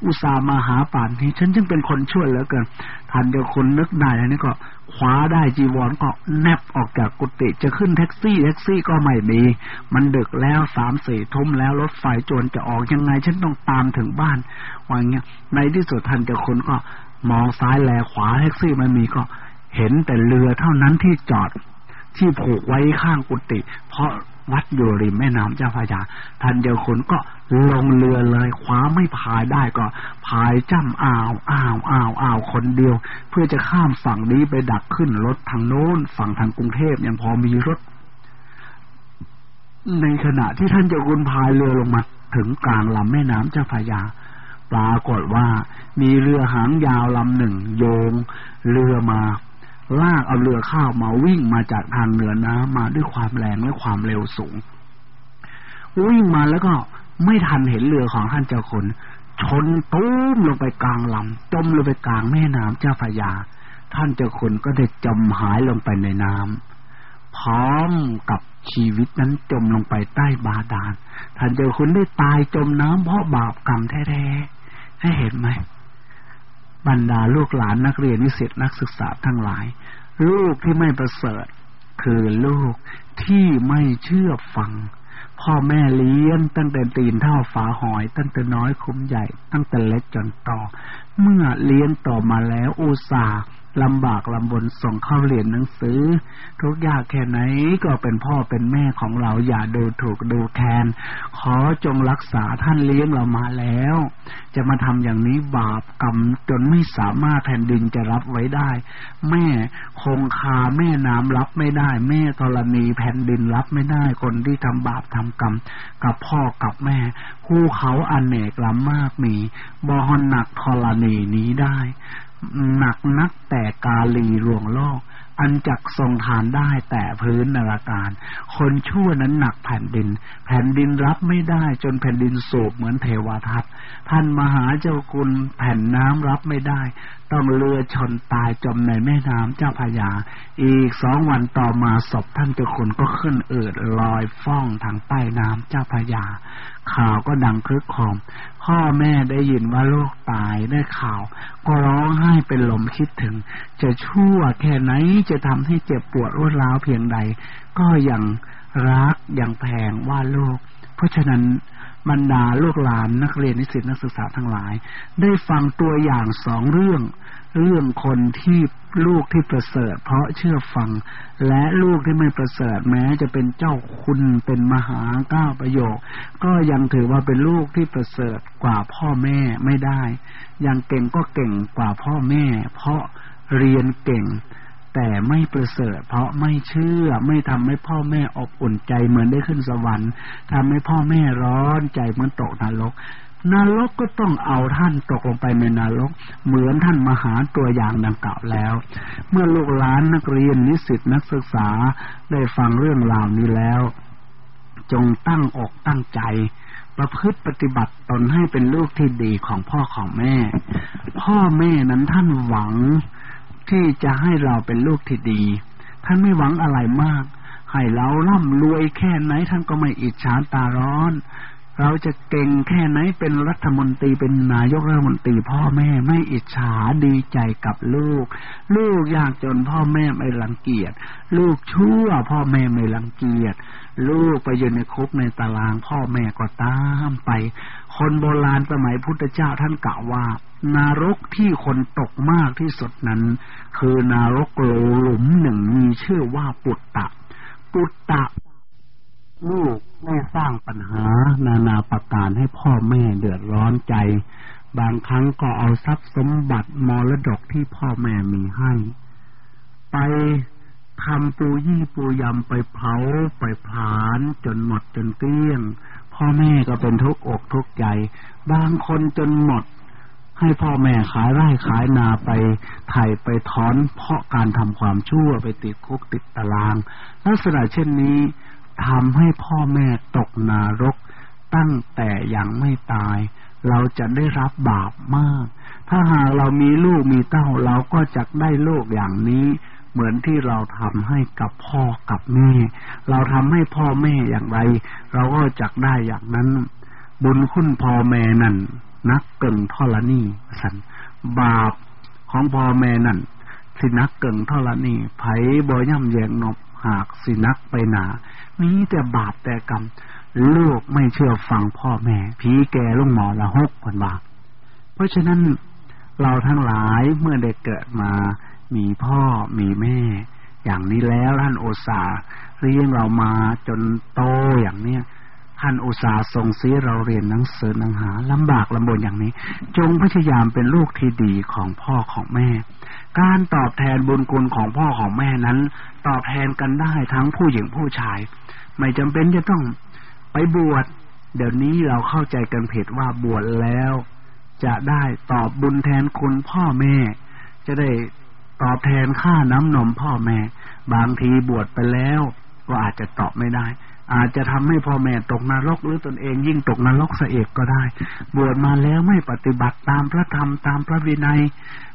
อุตส่าห์มาหาป่านนี้ฉันจึงเป็นคนช่วยเหลือเกินท่านเดียวคนนึกได้อันนี้ก็คว้าได้จีวรก็แนบออกจากกุฏิจะขึ้นแท็กซี่แท็กซี่ก็ไม่มี มันดึกแล้วสามสี่ทุ่มแล้วรถไฟจวนจะออกยังไง ฉันต้องตามถึงบ้านว่าเงี้ยในที่สุดท่านเจ้าคนก็ มองซ้ายแลขวาแท็กซี่ไม่มีก็เห็นแต่เรือเท่านั้นที่จอดที่ผูกไว้ข้างกุฏิเพราะวัดอยู่ริมแม่น้ำเจ้าพระยาท่านเดียวคนก็ลงเรือเลยคว้าไม่พายได้ก็พายจ้ำอ่าวอ่าวอ่าวอ่าวคนเดียว เพื่อจะข้ามฝั่งนี้ไปดักขึ้นรถทางโน้น ฝั่งทางกรุงเทพยังพอมีรถ ในขณะที่ท่านเจ้าคุณพายเรือลงมาถึงกลางลำแม่น้ำเจ้าพระยา ปรากฏว่า มีเรือหางยาวลำหนึ่งโยงเรือมาลากเอาเรือข้าวมาวิ่งมาจากทางเหนือน้ำมาด้วยความแรงและความเร็วสูง วิ่งมาแล้วก็ไม่ทันเห็นเรือของท่านเจ้าคนชนตุ้มลงไปกลางลำจมลงไปกลางแม่น้ำเจ้าพยา ท่านเจ้าคนก็ได้จมหายลงไปในน้ำพร้อมกับชีวิตนั้นจมลงไปใต้บาดาลท่านเจ้าคุณได้ตายจมน้ำเพราะบาปกรรมแท้ๆ ให้เห็นไหมบรรดาลูกหลานนักเรียนนิสิตนักศึกษาทั้งหลาย ลูกที่ไม่ประเสริฐ คือลูกที่ไม่เชื่อฟัง พ่อแม่เลี้ยงตั้งแต่ตีนเท่าฝาหอย ตั้งแต่น้อยคุ้มใหญ่ ตั้งแต่เล็กจนโตเมื่อเลี้ยงต่อมาแล้วอุตส่าห์ ลำบากลำบนส่งเข้าเรียนหนังสือ ทุกยากแค่ไหนก็เป็นพ่อเป็นแม่ของเราอย่าดูถูกดูแคลนขอจงรักษาท่านเลี้ยงเรามาแล้ว จะมาทำอย่างนี้บาปกรรมจนไม่สามารถแผ่นดินจะรับไว้ได้ แม่คงคาแม่น้ำรับไม่ได้ แม่ธรณีแผ่นดินรับไม่ได้คนที่ทำบาปทำกรรม กับพ่อกับแม่คู่เขาอันเนกลำมากมีบอหนหนักธรณีนี้ได้ หนักนักแต่กาลีรวงโลก อันจักทรงทานได้แต่พื้นนาราการ คนชั่วนั้นหนักแผ่นดิน แผ่นดินรับไม่ได้จนแผ่นดินโศบเหมือนเทวทัตท่านมหาเจ้าคุณแผ่นน้ำรับไม่ได้ ต้องเรือชนตายจมในแม่น้ำเจ้าพยา อีกสองวันต่อมาศพท่านเจ้าคุณก็ขึ้นเอิดลอยฟ้องทางใต้น้ำเจ้าพยา ข่าวก็ดังคลึกครมพ่อแม่ได้ยินว่าลูกตายได้ข่าว ก็ร้องไห้เป็นลมคิดถึง จะชั่วแค่ไหนจะทำให้เจ็บปวดรวดร้าวเพียงใด ก็ยังรักยังแพงว่าลูก เพราะฉะนั้น บรรดาลูกหลานนักเรียนนิสิตนักศึกษาทั้งหลาย ได้ฟังตัวอย่างสองเรื่อง เรื่องคนที่ลูกที่ประเสริฐ เพราะเชื่อฟัง และลูกที่ไม่ประเสริฐแม้จะเป็นเจ้าคุณเป็นมหาก้าประโยค ก็ยังถือว่าเป็นลูกที่ประเสริฐกว่าพ่อแม่ไม่ได้ ยังเก่งก็เก่งกว่าพ่อแม่ เพราะเรียนเก่ง แต่ไม่ประเสริฐ เพราะไม่เชื่อไม่ทำให้พ่อแม่อบอุ่นใจเหมือนได้ขึ้นสวรรค์ทำให้พ่อแม่ร้อนใจเหมือนตกนรกนรกก็ต้องเอาท่านตกลงไปในนรก เหมือนท่านมหาตัวอย่างดังกล่าวแล้ว เมื่อลูกหลานนักเรียนนิสิตนักศึกษาได้ฟังเรื่องราวนี้แล้ว จงตั้งอกตั้งใจ ประพฤติปฏิบัติตนให้เป็นลูกที่ดีของพ่อของแม่ พ่อแม่นั้นท่านหวัง ที่จะให้เราเป็นลูกที่ดี ท่านไม่หวังอะไรมาก ให้เราร่ำรวยแค่ไหนท่านก็ไม่อิจฉาตาร้อน เราจะเก่งแค่ไหนเป็นรัฐมนตรีเป็นนายกรัฐมนตรีพ่อแม่ไม่อิจฉาดีใจกับลูก ลูกยากจนพ่อแม่ไม่รังเกียจ ลูกชั่วพ่อแม่ไม่รังเกียจ ลูกไปอยู่ในคุกในตารางพ่อแม่ก็ตามไป คนโบราณสมัยพุทธเจ้าท่านกล่าวว่า นารกที่คนตกมากที่สุดนั้น คือนารกโลหลุมหนึ่งมีชื่อว่าปุตตะ ปุตตะ ลูกไม่สร้างปัญหา นานาประการให้พ่อแม่เดือดร้อนใจ บางครั้งก็เอาทรัพย์สมบัติมรดกที่พ่อแม่มีให้ ไปทำปูยี่ปูยำไปเผาไปผานจนหมดจนเกลี้ยง พ่อแม่ก็เป็นทุกข์อกทุกข์ใจ บางคนจนหมด ให้พ่อแม่ขายไร่ขายนาไปไถ่ไปถอน เพราะการทำความชั่วไปติดคุกติดตาราง ลักษณะเช่นนี้ทำให้พ่อแม่ตกนารก ตั้งแต่ยังไม่ตาย เราจะได้รับบาปมาก ถ้าหากเรามีลูกมีเต้าเราก็จะได้ลูกอย่างนี้ เหมือนที่เราทำให้กับพ่อกับแม่ เราทำให้พ่อแม่อย่างไร เราก็จะได้อย่างนั้น บุญคุณพ่อแม่นั่น นักเกิงทอรนี่สันบาปของพ่อแม่นั่นสินักเกิงทอรนี่ไผบอย่ำแยงนบหากสินักไปหนามีแต่บาปแต่กรรมลูกไม่เชื่อฟังพ่อแม่ผีแก่ลุงหมอละหกคนบาปเพราะฉะนั้นเราทั้งหลายเมื่อได้เกิดมา มีพ่อมีแม่ อย่างนี้แล้วท่านโอสาเรียงเรามาจนโตอย่างเนี้ย ท่านอุตสาห์ส่งเสียเราเรียนหนังสือหนังหาลำบากลำบนอย่างนี้ จงพยายามเป็นลูกที่ดีของพ่อของแม่ การตอบแทนบุญคุณของพ่อของแม่นั้น ตอบแทนกันได้ทั้งผู้หญิงผู้ชาย ไม่จำเป็นจะต้องไปบวชเดี๋ยวนี้เราเข้าใจกันผิดว่าบวชแล้ว จะได้ตอบบุญแทนคุณพ่อแม่ จะได้ตอบแทนค่าน้ำนมพ่อแม่ บางทีบวชไปแล้ว ก็อาจจะตอบไม่ได้ อาจจะทำให้พ่อแม่ตกนรกหรือตนเองยิ่งตกนรกเสเอกก็ได้ บวชมาแล้วไม่ปฏิบัติตามพระธรรมตามพระวินัย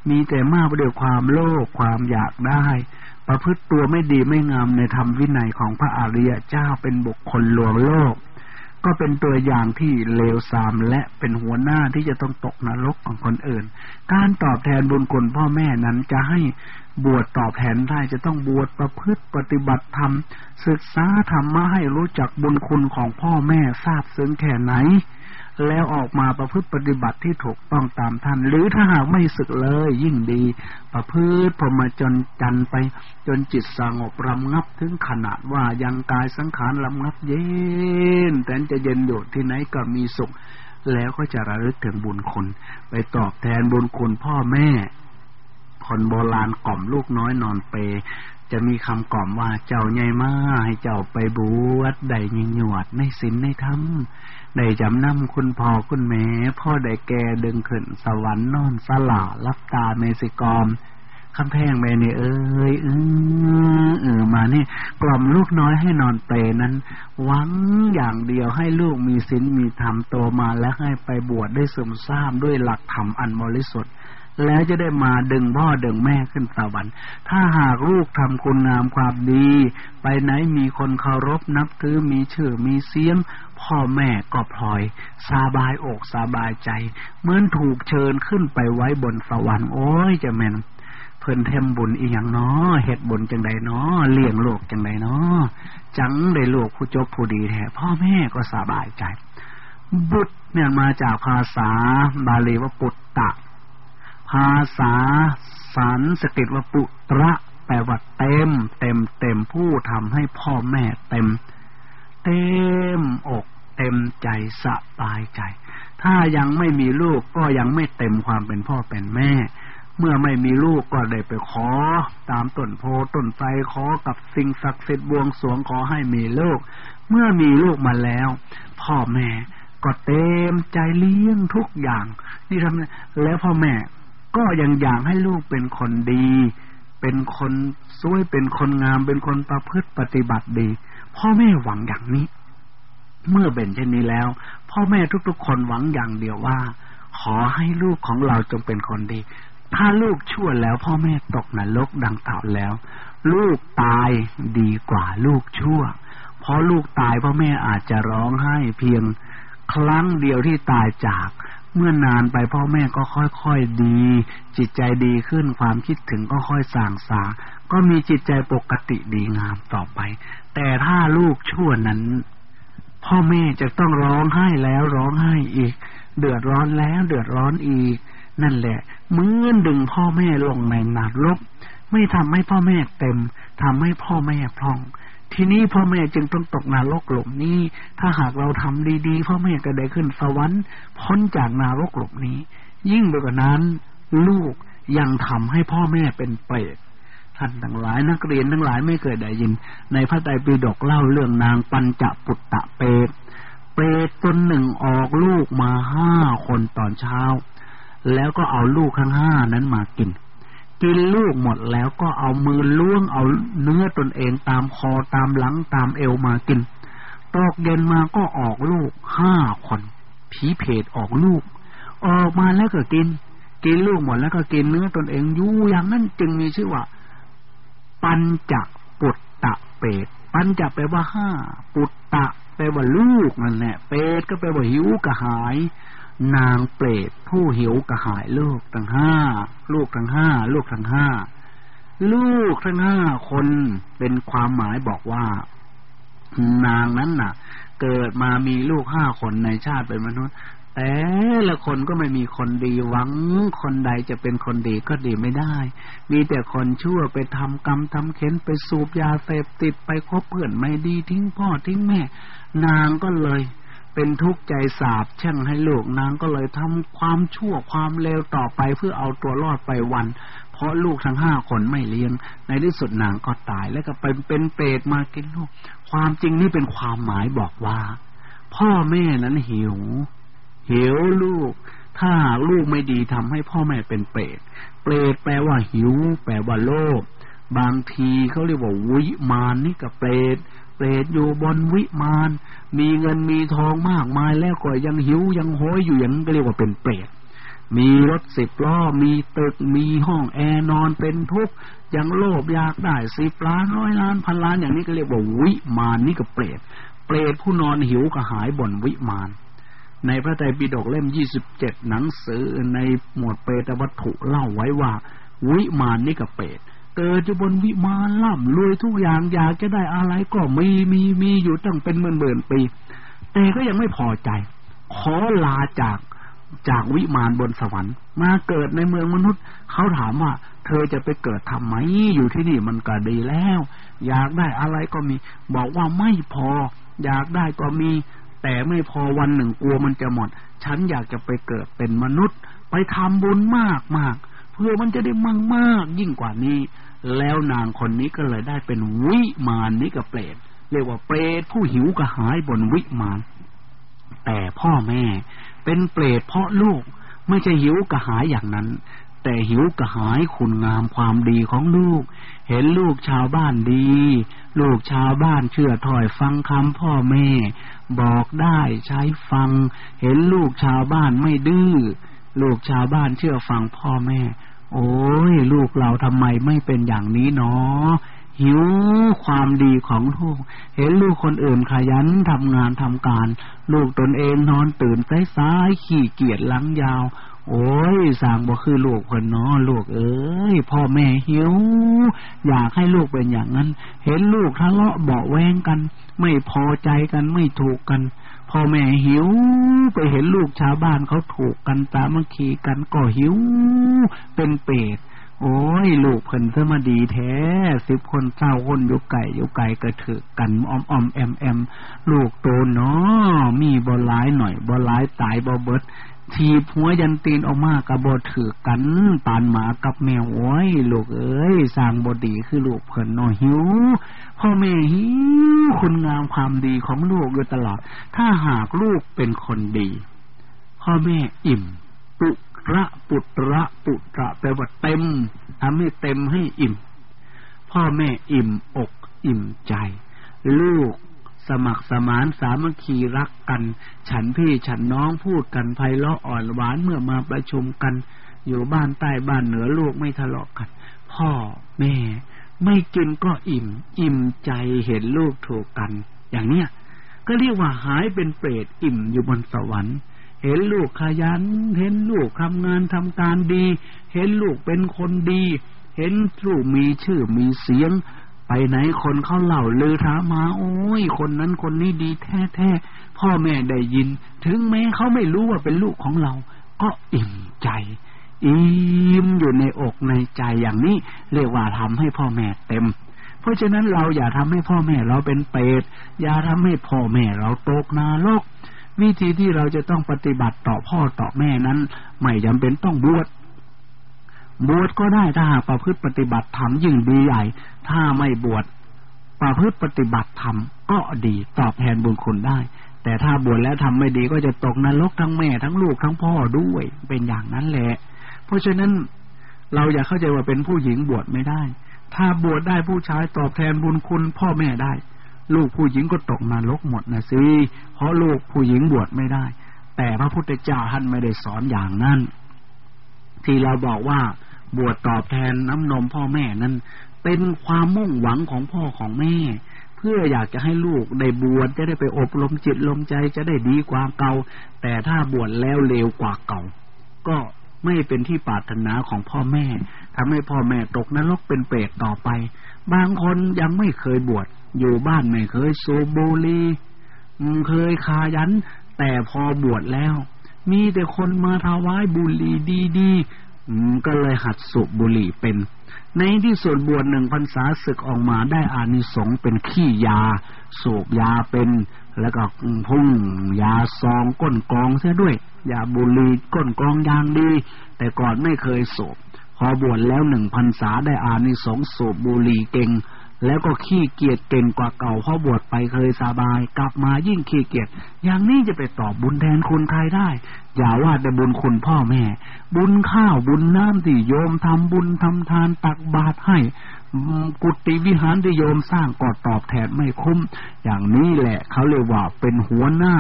มีแต่มากไปด้วยความโลภความอยากได้ ประพฤติตัวไม่ดีไม่งามในธรรมวินัยของพระอริยเจ้าเป็นบุคคลลวงโลก ก็เป็นตัวอย่างที่เลวทรามและเป็นหัวหน้าที่จะต้องตกนรกของคนอื่น การตอบแทนบุญคุณพ่อแม่นั้นจะให้บวชตอบแทนได้จะต้องบวชประพฤติปฏิบัติธรรม ศึกษาธรรมะให้รู้จักบุญคุณของพ่อแม่ทราบซึ้งแค่ไหน แล้วออกมาประพฤติปฏิบัติที่ถูกต้องตามท่าน หรือถ้าหากไม่ศึกเลยยิ่งดี ประพฤติพรหมจนจันไปจนจิตสงบรำงับถึงขนาดว่ายังกายสังขารรำงับเย็น แต่จะเย็นอยู่ที่ไหนก็มีสุข แล้วก็จะระลึกถึงบุญคุณ ไปตอบแทนบุญคุณพ่อแม่ คนโบราณกล่อมลูกน้อยนอนเปจะมีคำกล่อมว่าเจ้าใหญ่มาให้เจ้าไปบวชได้ยิงหยวดในศีลในธรรม ได้จำนำคุณพ่อคุณแม่พ่อได้แก่ดึงขึ้นสวรรค์นอนสลารับตาเมสิกรมคำแพงแม่นี่เอ้ยเออเออมานี่ กล่อมลูกน้อยให้นอนเปนั้น หวังอย่างเดียวให้ลูกมีศีลมีธรรมโตมาและให้ไปบวชได้สมซ้ำด้วยหลักธรรมอันบริสุทธิ์ แล้วจะได้มาดึงพ่อดึงแม่ขึ้นสวรรค์ ถ้าหากลูกทำคุณงามความดี ไปไหนมีคนเคารพนับถือมีชื่อมีเสียง พ่อแม่ก็พลอย สาบายอกสาบายใจ เหมือนถูกเชิญขึ้นไปไว้บนสวรรค์โอ้ยจะแม่นเพิ่นเทมบุญอีหยังเนาะเฮ็ดบุญจังใดเนาะเลี้ยงโลกจังใดเนาะจังได้ลูกผู้จบผู้ดีแท้พ่อแม่ก็สบายใจ บุตรเนี่ยมาจากภาษาบาลีว่าปุตตะ ภาษาสันสกิตวปุตระแปลว่าเต็ม เต็มเต็มผู้ทำให้พ่อแม่เต็ม เต็มอกเต็มใจสบายใจ ถ้ายังไม่มีลูกก็ยังไม่เต็มความเป็นพ่อเป็นแม่ เมื่อไม่มีลูกก็ได้ไปขอ ตามต้นโพต้นไทรขอกับสิ่งศักดิ์สิทธิ์บวงสรวงขอให้มีลูก เมื่อมีลูกมาแล้ว พ่อแม่ก็เต็มใจเลี้ยงทุกอย่าง นี่ทำแล้วพ่อแม่ ก็ยังอยากให้ลูกเป็นคนดี เป็นคนสวยเป็นคนงาม เป็นคนประพฤติปฏิบัติดี พ่อแม่หวังอย่างนี้ เมื่อเป็นเช่นนี้แล้ว พ่อแม่ทุกๆ คนหวังอย่างเดียวว่า ขอให้ลูกของเราจงเป็นคนดี ถ้าลูกชั่วแล้วพ่อแม่ตกนรกดังกล่าวแล้ว ลูกตายดีกว่าลูกชั่ว เพราะลูกตายพ่อแม่อาจจะร้องไห้เพียงครั้งเดียวที่ตายจาก เมื่อนานไปพ่อแม่ก็ค่อยๆดี จิตใจดีขึ้นความคิดถึงก็ค่อยสางสา ก็มีจิตใจปกติดีงามต่อไป แต่ถ้าลูกชั่วนั้น พ่อแม่จะต้องร้องไห้แล้วร้องไห้อีก เดือดร้อนแล้วเดือดร้อนอีก นั่นแหละเมื่อดึงพ่อแม่ลงในนรกไม่ทำให้พ่อแม่เต็มทำให้พ่อแม่พร่อง ทีนี้พ่อแม่จึงต้องตกนรกหลุมนี้ ถ้าหากเราทำดีๆพ่อแม่ก็ได้ขึ้นสวรรค์พ้นจากนรกหลุมนี้ ยิ่งไปกว่านั้น ลูกยังทำให้พ่อแม่เป็นเปรตท่านทั้งหลายนักเรียนทั้งหลายไม่เคยได้ยิน ในพระไตรปิฎกเล่าเรื่องนางปัญจปุตตะเปรตเปรตตนหนึ่งออกลูกมาห้าคนตอนเช้า แล้วก็เอาลูกทั้งห้านั้นมากิน กินลูกหมดแล้วก็เอามือล้วงเอาเนื้อตนเองตามคอตามหลังตามเอวมากินตอกเย็นมาก็ออกลูกห้าคนผีเพดออกลูก ออกมาแล้วก็กิน กินลูกหมดแล้วก็กินเนื้อตนเองอยู่อย่างนั้นจึงมีชื่อว่า ปัญจปุตตะเปดปัญจะแปลว่าห้าปุตตะแปลว่าลูกนั่นแหละเปดก็แปลว่าหิวกระหาย นางเปรตผู้หิวกระหายลูกทั้งห้าลูกทั้งห้าลูกทั้งห้าลูกทั้งห้าคนเป็นความหมายบอกว่า นางนั้นน่ะ เกิดมามีลูกห้าคนในชาติเป็นมนุษย์ แต่ละคนก็ไม่มีคนดีหวัง คนใดจะเป็นคนดีก็ดีไม่ได้ มีแต่คนชั่วไปทำกรรมทำเข็นไปสูบยาเสพติดไปคบเพื่อนไม่ดีทิ้งพ่อทิ้งแม่ นางก็เลย เป็นทุกข์ใจสาบแช่งให้ลูกนางก็เลยทำความชั่วความเลวต่อไปเพื่อเอาตัวรอดไปวัน เพราะลูกทั้งห้าคนไม่เลี้ยง ในที่สุดนางก็ตายแล้วก็ไปเป็นเปรตมากินลูก ความจริงนี่เป็นความหมายบอกว่า พ่อแม่นั้นหิวหิวลูก ถ้าลูกไม่ดีทำให้พ่อแม่เป็นเปรตเปรตแปลว่าหิว แปลว่าโลภบางทีเขาเรียกว่าวิมานนี่กับเปรต เปรตอยู่บนวิมานมีเงินมีทองมากมายแล้วก็ยังหิวยังโหยอยู่อย่างนี้ก็เรียกว่าเป็นเปรตมีรถสิบล้อ มีตึก มีห้องแอร์นอนเป็นทุกยังโลภอยากได้สิบล้านร้อยล้านพันล้านอย่างนี้ก็เรียกว่าวิมานนี่ก็เปรต เปรตผู้นอนหิวกระหายบนวิมาน ในพระไตรปิฎกเล่มยี่สิบเจ็ดหนังสือในหมวดเปรตวัตถุเล่าไว้ว่า วิมานนี่ก็เปรต เกิดอยู่บนวิมานล่ำรวยทุกอย่างอยากจะได้อะไรก็มีมีมีอยู่ตั้งเป็นหมื่นหมื่นปี แต่ก็ยังไม่พอใจ ขอลาจากจากวิมานบนสวรรค์ มาเกิดในเมืองมนุษย์ เขาถามว่า เธอจะไปเกิดทำไมอยู่ที่นี่มันก็ดีแล้ว อยากได้อะไรก็มี บอกว่าไม่พอ อยากได้ก็มี แต่ไม่พอวันหนึ่งกลัวมันจะหมด ฉันอยากจะไปเกิดเป็นมนุษย์ ไปทำบุญมากมาก เพื่อมันจะได้มั่งมากยิ่งกว่านี้ แล้วนางคนนี้ก็เลยได้เป็นวิมานนี้กับเปรตเรียกว่าเปรตผู้หิวกระหายบนวิมานแต่พ่อแม่เป็นเปรตเพราะลูกไม่ใช่หิวกระหายอย่างนั้น แต่หิวกระหายคุณงามความดีของลูก เห็นลูกชาวบ้านดี ลูกชาวบ้านเชื่อถอยฟังคำพ่อแม่ บอกได้ใช้ฟัง เห็นลูกชาวบ้านไม่ดื้อลูกชาวบ้านเชื่อฟังพ่อแม่ โอ้ยลูกเราทำไมไม่เป็นอย่างนี้เนาะหิวความดีของลูก เห็นลูกคนอื่นขยันทำงานทำการ ลูกตนเองนอนตื่นสายสายขี้เกียจลังยาว โอ้ยสางบ่คือลูกคนเนาะลูกเอ้ยพ่อแม่หิว อยากให้ลูกเป็นอย่างนั้น เห็นลูกทะเลาะเบาแวงกัน ไม่พอใจกันไม่ถูกกัน พ่อแม่หิว ไปเห็นลูกชาวบ้านเขาถูกกันตามังคีกันก็หิว เป็นเปรตโอ้ย ลูกเพิ่นเสมาดีแท้สิบคนเจ้าคนอยู่ไก่อยู่ไก่กระถือกันออมออมแอมแอมลูกโตเนาะมีบ่ร้ายหน่อยบ่ร้ายตายบ่เบิด ทีหัวยันตีนออกมากระบอถือกันปานหมากับแมวโอ้ยลูกเอ้ยสร้างบดีคือลูกเพิ่นนอหิวพ่อแม่หิวคุณงามความดีของลูกอยู่ตลอด ถ้าหากลูกเป็นคนดี พ่อแม่อิ่ม ปุระปุตระปุตระแปลว่าเต็มทำให้เต็มให้อิ่ม พ่อแม่อิ่มอกอิ่มใจ ลูก สมัครสมานสามัคคีรักกัน ฉันพี่ฉันน้องพูดกันไพเราะอ่อนหวานเมื่อมาประชุมกัน อยู่บ้านใต้บ้านเหนือลูกไม่ทะเลาะกัน พ่อแม่ ไม่กินก็อิ่ม อิ่มใจเห็นลูกถูกกัน อย่างเนี้ยก็เรียกว่าหายเป็นเปรตอิ่มอยู่บนสวรรค์ เห็นลูกขยัน เห็นลูกทำงานทำการดี เห็นลูกเป็นคนดี เห็นลูกมีชื่อมีเสียง ไปไหนคนเขาเล่าลือถามาโอ้ย คนนั้นคนนี้ดีแท้แท้พ่อแม่ได้ยิน ถึงแม้เขาไม่รู้ว่าเป็นลูกของเรา ก็อิ่มใจ อิ่มอยู่ในอกในใจอย่างนี้ เรียกว่าทำให้พ่อแม่เต็ม เพราะฉะนั้นเราอย่าทำให้พ่อแม่เราเป็นเปรตอย่าทำให้พ่อแม่เราตกนรกวิธีที่เราจะต้องปฏิบัติต่อพ่อต่อแม่นั้น ไม่จำเป็นต้องบวช บวชก็ได้ถ้าหากประพฤติปฏิบัติธรรมยิ่งดีใหญ่ ถ้าไม่บวชประพฤติปฏิบัติธรรมก็ดีตอบแทนบุญคุณได้ แต่ถ้าบวชแล้วทำไม่ดีก็จะตกนรกทั้งแม่ทั้งลูกทั้งพ่อด้วยเป็นอย่างนั้นแหละ เพราะฉะนั้นเราอย่าเข้าใจว่าเป็นผู้หญิงบวชไม่ได้ ถ้าบวชได้ผู้ชายตอบแทนบุญคุณพ่อแม่ได้ ลูกผู้หญิงก็ตกนรกหมดนะสิเพราะลูกผู้หญิงบวชไม่ได้ แต่พระพุทธเจ้าท่านไม่ได้สอนอย่างนั้น ที่เราบอกว่าบวชตอบแทนน้ำนมพ่อแม่นั้น เป็นความมุ่งหวังของพ่อของแม่ เพื่ออยากจะให้ลูกได้บวชจะได้ไปอบรมจิตลมใจจะได้ดีกว่าเก่า แต่ถ้าบวชแล้วเลวกว่าเก่า ก็ไม่เป็นที่ปรารถนาของพ่อแม่ทำให้พ่อแม่ตกนรกเป็นเปรตต่อไป บางคนยังไม่เคยบวชอยู่บ้านไม่เคยสูบบุหรี่เคยคายัน แต่พอบวชแล้ว มีแต่คนมาถวายบุหรี่ดีก็เลยหัดสูบบุหรี่เป็น ในที่ส่วนบวชหนึ่งพรรษาศึกออกมาได้อานิสงส์เป็นขี้ยา สูบยาเป็น แล้วก็พุ่งยาซองก้นกองเสียด้วย ยาบุหรี่ก้นกองยางดี แต่ก่อนไม่เคยสูบพอบวชแล้วหนึ่งพรรษาได้อานิสงส์สูบบุหรี่เก่ง แล้วก็ขี้เกียจเก่งกว่าเก่าเพราะบวชไปเคยสบาย กลับมายิ่งขี้เกียจอย่างนี้จะไปตอบบุญแทนคุณใครได้ อย่าว่าแต่บุญคุณพ่อแม่ บุญข้าวบุญน้ำที่โยมทำบุญทำทานตักบาตรให้กุฏิวิหารที่โยมสร้างก็ตอบแทนไม่คุ้ม อย่างนี้แหละเขาเรียกว่าเป็นหัวหน้า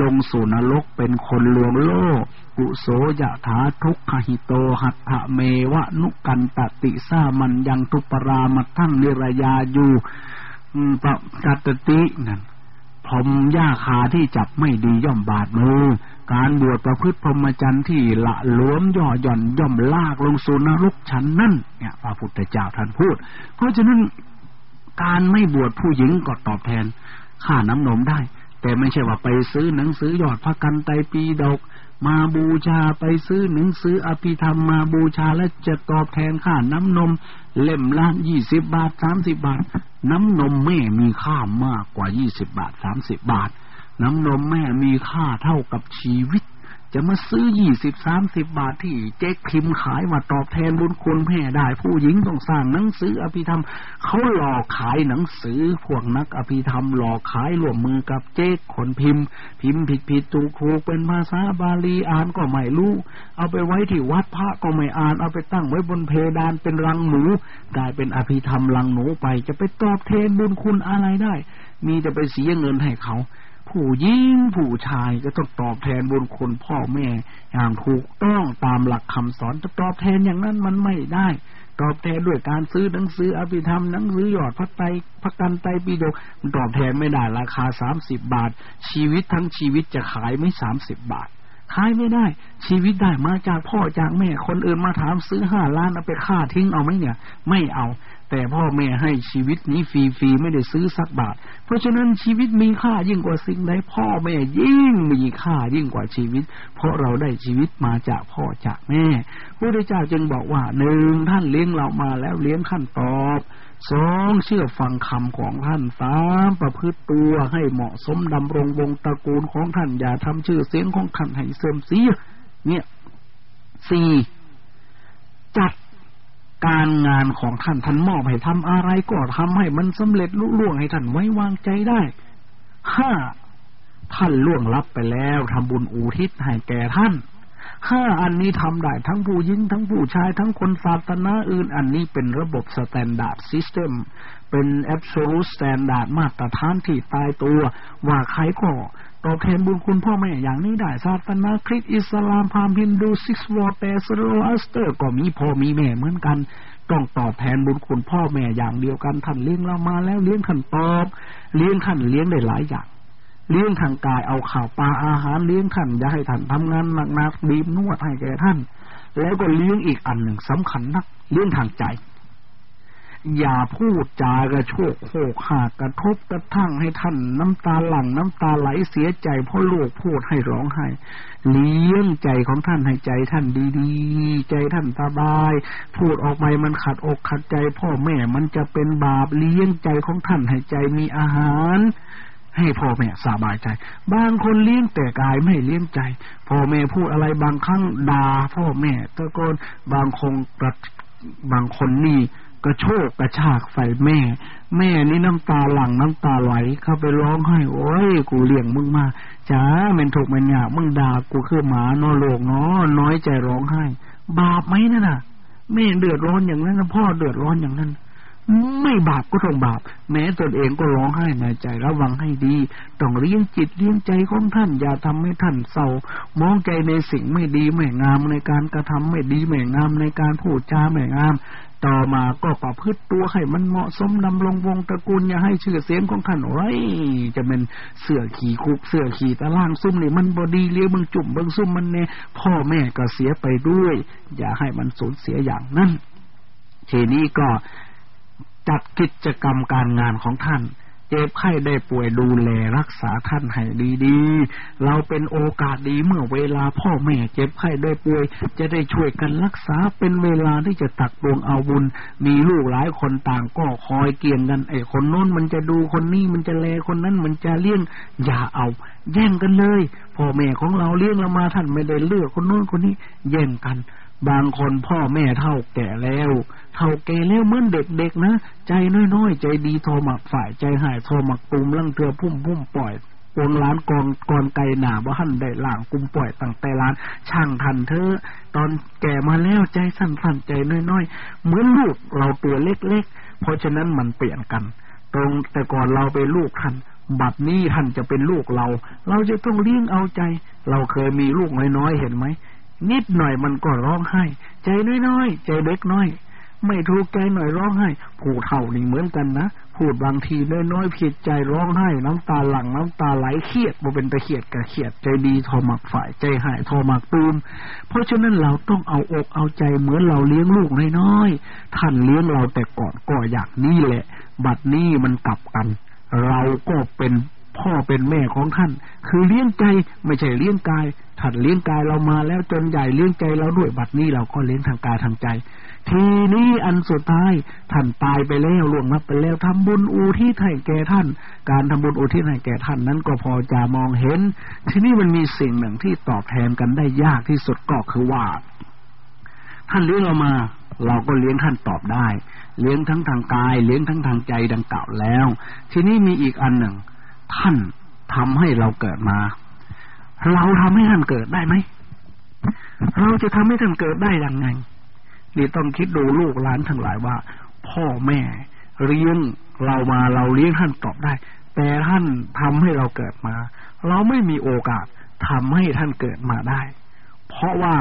ลงสู่นรกเป็นคนลวงโลก กุโสยะถาทุกขหิโตหัตถเมวะนุกันตติสามันยังทุปรามาทั้งนิรยาอยู่ปะกัตตินั่นพรมหญ้าคาที่จับไม่ดีย่อมบาดมือ การบวชประพฤติพรหมจรรย์ที่ละล้วมย่อหย่อนย่อมลากลงสู่นรกชั้นนั่นเนี่ยพระพุทธเจ้าท่านพูด เพราะฉะนั้นการไม่บวชผู้หญิงก็ตอบแทนค่าน้ำนมได้ แต่ไม่ใช่ว่าไปซื้อหนังสือยอดพระกันไตปีดกมาบูชาไปซื้อหนังสืออภิธรรมมาบูชาและจะตอบแทนค่าน้ำนม เล่มละยี่สิบบาทสามสิบบาท น้ำนมแม่มีค่ามากกว่ายี่สิบบาทสามสิบบาท น้ำนมแม่มีค่าเท่ากับชีวิต จะมาซื้อยี่สิบสามสิบบาทที่เจ๊คิมขายมาตอบแทนบุญคุณแม่ได้ ผู้หญิงต้องสร้างหนังสืออภิธรรม เขาหลอกขายหนังสือ พวกนักอภิธรรมหลอกขายร่วมมือกับเจ๊คนพิมพ์ พิมพ์ผิดผิดถูกถูกเป็นภาษาบาลีอ่านก็ไม่รู้ เอาไปไว้ที่วัดพระก็ไม่อ่าน เอาไปตั้งไว้บนเพดานเป็นรังหนูกลายเป็นอภิธรรมรังหนูไป จะไปตอบแทนบุญคุณอะไรได้ มีแต่ไปเสียเงินให้เขา ผู้หญิงผู้ชายก็ต้องตอบแทนบุญคุณพ่อแม่ อย่างถูกต้องตามหลักคำสอนจะตอบแทนอย่างนั้นมันไม่ได้ ตอบแทนด้วยการซื้อหนังสืออภิธรรมหนังสือหยอดพระไตรพระกันไตรปิฎกตอบแทนไม่ได้ราคาสามสิบบาท ชีวิตทั้งชีวิตจะขายไม่สามสิบบาทขายไม่ได้ ชีวิตได้มาจากพ่อจากแม่ คนอื่นมาถามซื้อห้าล้านเอาไปฆ่าทิ้งเอาไหมเนี่ย ไม่เอา แต่พ่อแม่ให้ชีวิตนี้ฟรีๆไม่ได้ซื้อสักบาท เพราะฉะนั้นชีวิตมีค่ายิ่งกว่าสิ่งใดพ่อแม่ยิ่งมีค่ายิ่งกว่าชีวิต เพราะเราได้ชีวิตมาจากพ่อจากแม่พระพุทธเจ้าจึงบอกว่าหนึ่งท่านเลี้ยงเรามาแล้วเลี้ยงขั้นตอบสองเชื่อฟังคำของท่านสามประพฤติตัวให้เหมาะสมดำรงวงตระกูลของท่านอย่าทำชื่อเสียงของท่านให้เสื่อมเสียเนี่ยสี่จัด การงานของท่านท่านมอบให้ทำอะไรก็ทำให้มันสำเร็จลุล่วงให้ท่านไว้วางใจได้ห้าท่านล่วงลับไปแล้วทำบุญอุทิศให้แก่ท่านห้าอันนี้ทำได้ทั้งผู้หญิงทั้งผู้ชายทั้งคนศาสนาอื่น อันนี้เป็นระบบ standard systemเป็น absolute standard มาตรฐานที่ตายตัว ว่าใครก็ ตอบแทนบุญคุณพ่อแม่อย่างนี้ได้ศาสนาคริสต์อิสลามพราหมณ์ฮินดูซิกข์โซโรอัสเตอร์ก็มีพ่อมีแม่เหมือนกัน ต้องตอบแทนบุญคุณพ่อแม่อย่างเดียวกันท่านเลี้ยงเรามาแล้วเลี้ยงท่านตอบ เลี้ยงท่านเลี้ยงได้หลายอย่างเลี้ยงทางกายเอาข้าวปลาอาหารเลี้ยงท่านอย่าให้ท่านทำงานหนักๆบีบนวดให้แก่ท่าน แล้วก็เลี้ยงอีกอันหนึ่งสำคัญนักเลี้ยงทางใจ อย่าพูดจากระโชกโขกหากกระทบกระทั่งให้ท่านน้ำตาหลั่งน้ำตาไหลเสียใจเพราะลูกพูดให้ร้องไห้เลี้ยงใจของท่านให้ใจท่านดีๆ ใจท่านสบาย พูดออกไปมันขัดอกขัดใจ พ่อแม่มันจะเป็นบาปเลี้ยงใจของท่านให้ใจมีอาหารให้พ่อแม่สบายใจ บางคนเลี้ยงแต่กายไม่เลี้ยงใจ พ่อแม่พูดอะไรบางครั้งด่าพ่อแม่ตะโกนบางคงกระบางคนนี่ กระโชกกระชากใส่แม่ แม่นี่น้ำตาหลั่งน้ำตาไหล เข้าไปร้องไห้โอ้ยกูเลี้ยงมึงมาจ้ามันถูกมันยากมึงด่ากูคือหมานอโลกเนาะน้อยใจร้องไห้ บาปไหมนั่นน่ะ แม่เดือดร้อนอย่างนั้นนะพ่อเดือดร้อนอย่างนั้น ไม่บาปก็ต้องบาป แม้ตนเองก็ร้องไห้ในใจระวังให้ดี ต้องเลี้ยงจิตเลี้ยงใจของท่าน อย่าทำให้ท่านเศร้ามองใจในสิ่งไม่ดีไม่งามในการกระทำไม่ดีไม่งามในการพูดจาไม่งาม ต่อมาก็ประพฤติตัวให้มันเหมาะสมนำลงวงตระกูลอย่าให้ชื่อเสียงของท่านไรจะเป็นเสือขี่คุกเสือขี่ตะล่างซุ่มนี่มันบอดีเลี้ยมึงจุ่มบึงซุ่มมันเนี่ยพ่อแม่ก็เสียไปด้วย อย่าให้มันสูญเสียอย่างนั้นทีนี้ก็จัดกิจกรรมการงานของท่าน เจ็บไข้ได้ป่วยดูแลรักษาท่านให้ดีๆ เราเป็นโอกาสดีเมื่อเวลาพ่อแม่เจ็บไข้ได้ป่วย จะได้ช่วยกันรักษาเป็นเวลาที่จะตักตวงเอาบุญ มีลูกหลายคนต่างก็คอยเกี่ยงกันไอ้คนโน้นมันจะดูคนนี้มันจะแลคนนั้นมันจะเลี้ยง อย่าเอา แย่งกันเลยพ่อแม่ของเราเลี้ยงเรามาท่านไม่ได้เลือกคนโน้นคนนี้แย่งกัน บางคนพ่อแม่เท่าแก่แล้ว เท่าแก่แล้วเหมือนเด็กๆนะ ใจน้อยๆ ใจดีทอมักฝ่ายใจหายทอมักตุมลังเถือพุ่มพุ่มปล่อยปวงล้านกองกรไกหนาบ่หันได้ล่างกุมปล่อยตั้งแต่ล้าน ช่างทันเธอ ตอนแก่มาแล้วใจสั้นๆใจน้อยๆ เหมือนลูกเราตัวเล็กๆ เพราะฉะนั้นมันเปลี่ยนกัน ตรงแต่ก่อนเราเป็นลูกท่านบัดนี้ท่านจะเป็นลูกเรา เราจะต้องเลี้ยงเอาใจ เราเคยมีลูกน้อยๆ เห็นไหม นิดหน่อยมันก็ร้องไห้ ใจน้อยๆ ใจเล็กน้อย ไม่ถูกใจหน่อยร้องไห้ ผู้เท่านี่เหมือนกันนะ พูดบางทีน้อยๆผิดใจร้องไห้ น้ำตาหลั่งน้ำตาไหลเครียดบ่เป็นตะเขียดกะเขียดใจดีทอมักฝ่ายใจหายทอมักตูม เพราะฉะนั้นเราต้องเอาอกเอาใจเหมือนเราเลี้ยงลูกน้อยๆ ท่านเลี้ยงเราแต่ก่อนก็อย่างนี้แหละ บัดนี้มันกลับกัน เราก็เป็น พ่อเป็นแม่ของท่าน คือเลี้ยงใจไม่ใช่เลี้ยงกายท่านเลี้ยงกายเรามาแล้วจนใหญ่เลี้ยงใจเราด้วยบัดนี้เราก็เลี้ยงทางกายทางใจ ทีนี้อันสุดท้ายท่านตายไปแล้วล่วงลับไปแล้วทำบุญอุทิศให้แก่ท่าน การทำบุญอุทิศให้แก่ท่านนั้นก็พอจะมองเห็น ทีนี้มันมีสิ่งหนึ่งที่ตอบแทนกันได้ยากที่สุดก็คือว่า ท่านเลี้ยงเรามาเราก็เลี้ยงท่านตอบได้ เลี้ยงทั้งทางกาย เลี้ยงทั้งทางใจดังกล่าวแล้ว ทีนี้มีอีกอันหนึ่ง ท่านทำให้เราเกิดมา เราทำให้ท่านเกิดได้ไหม เราจะทำให้ท่านเกิดได้ยังไง นี่ต้องคิดดูลูกหลานทั้งหลายว่า พ่อแม่เลี้ยงเรามาเราเลี้ยงท่านตอบได้ แต่ท่านทำให้เราเกิดมา เราไม่มีโอกาสทำให้ท่านเกิดมาได้ เพราะว่า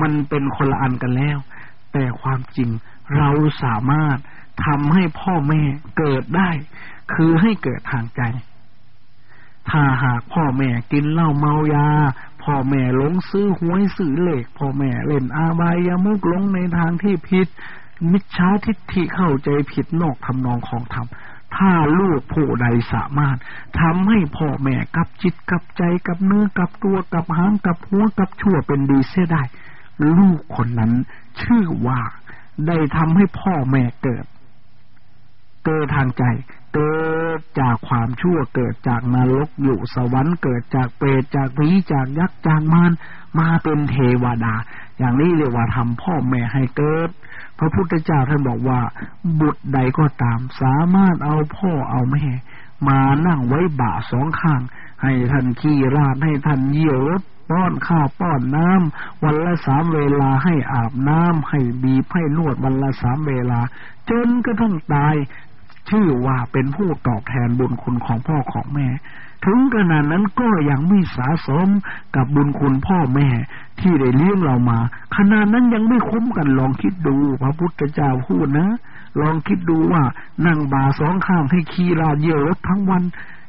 มันเป็นคนละอันกันแล้ว แต่ความจริงเราสามารถทำให้พ่อแม่เกิดได้ คือให้เกิดทางใจ ถ้าหากพ่อแม่กินเหล้าเมายา พ่อแม่หลงซื้อหวยซื้อเหล็ก พ่อแม่เล่นอาบายามุกหลงในทางที่ผิด มิจฉาทิฏฐิเข้าใจผิดนอกทำนองของธรรมถ้าลูกผู้ใดสามารถทำให้พ่อแม่กับจิตกับใจกับเนื้อกับตัวกับหางกับหัวกับชั่วเป็นดีเสียได้ ลูกคนนั้นชื่อว่าได้ทำให้พ่อแม่เกิด เกิดทางใจ เกิดจากความชั่วเกิดจากนรกอยู่สวรรค์เกิดจากเปรตจากผีจากยักษ์จากมารมาเป็นเทวดา อย่างนี้เรียกว่าทำพ่อแม่ให้เกิด พระพุทธเจ้าท่านบอกว่า บุตรใดก็ตามสามารถเอาพ่อเอาแม่ มานั่งไว้บ่าสองข้าง ให้ท่านขี่ราดให้ท่านเยี่ยวรถป้อนข้าวป้อนน้ำวันละสามเวลาให้อาบน้ำให้บีบให้นวดวันละสามเวลา จนกระทั่งตาย ชื่อว่าเป็นผู้ตอบแทนบุญคุณของพ่อของแม่ ถึงขนาดนั้นก็ยังไม่สาสมกับบุญคุณพ่อแม่ ที่ได้เลี้ยงเรามาขนาดนั้นยังไม่คุ้มกันลองคิดดู พระพุทธเจ้าพูดนะ ลองคิดดูว่านั่งบาสองข้างให้ขี่ราเยี่ยวรถทั้งวัน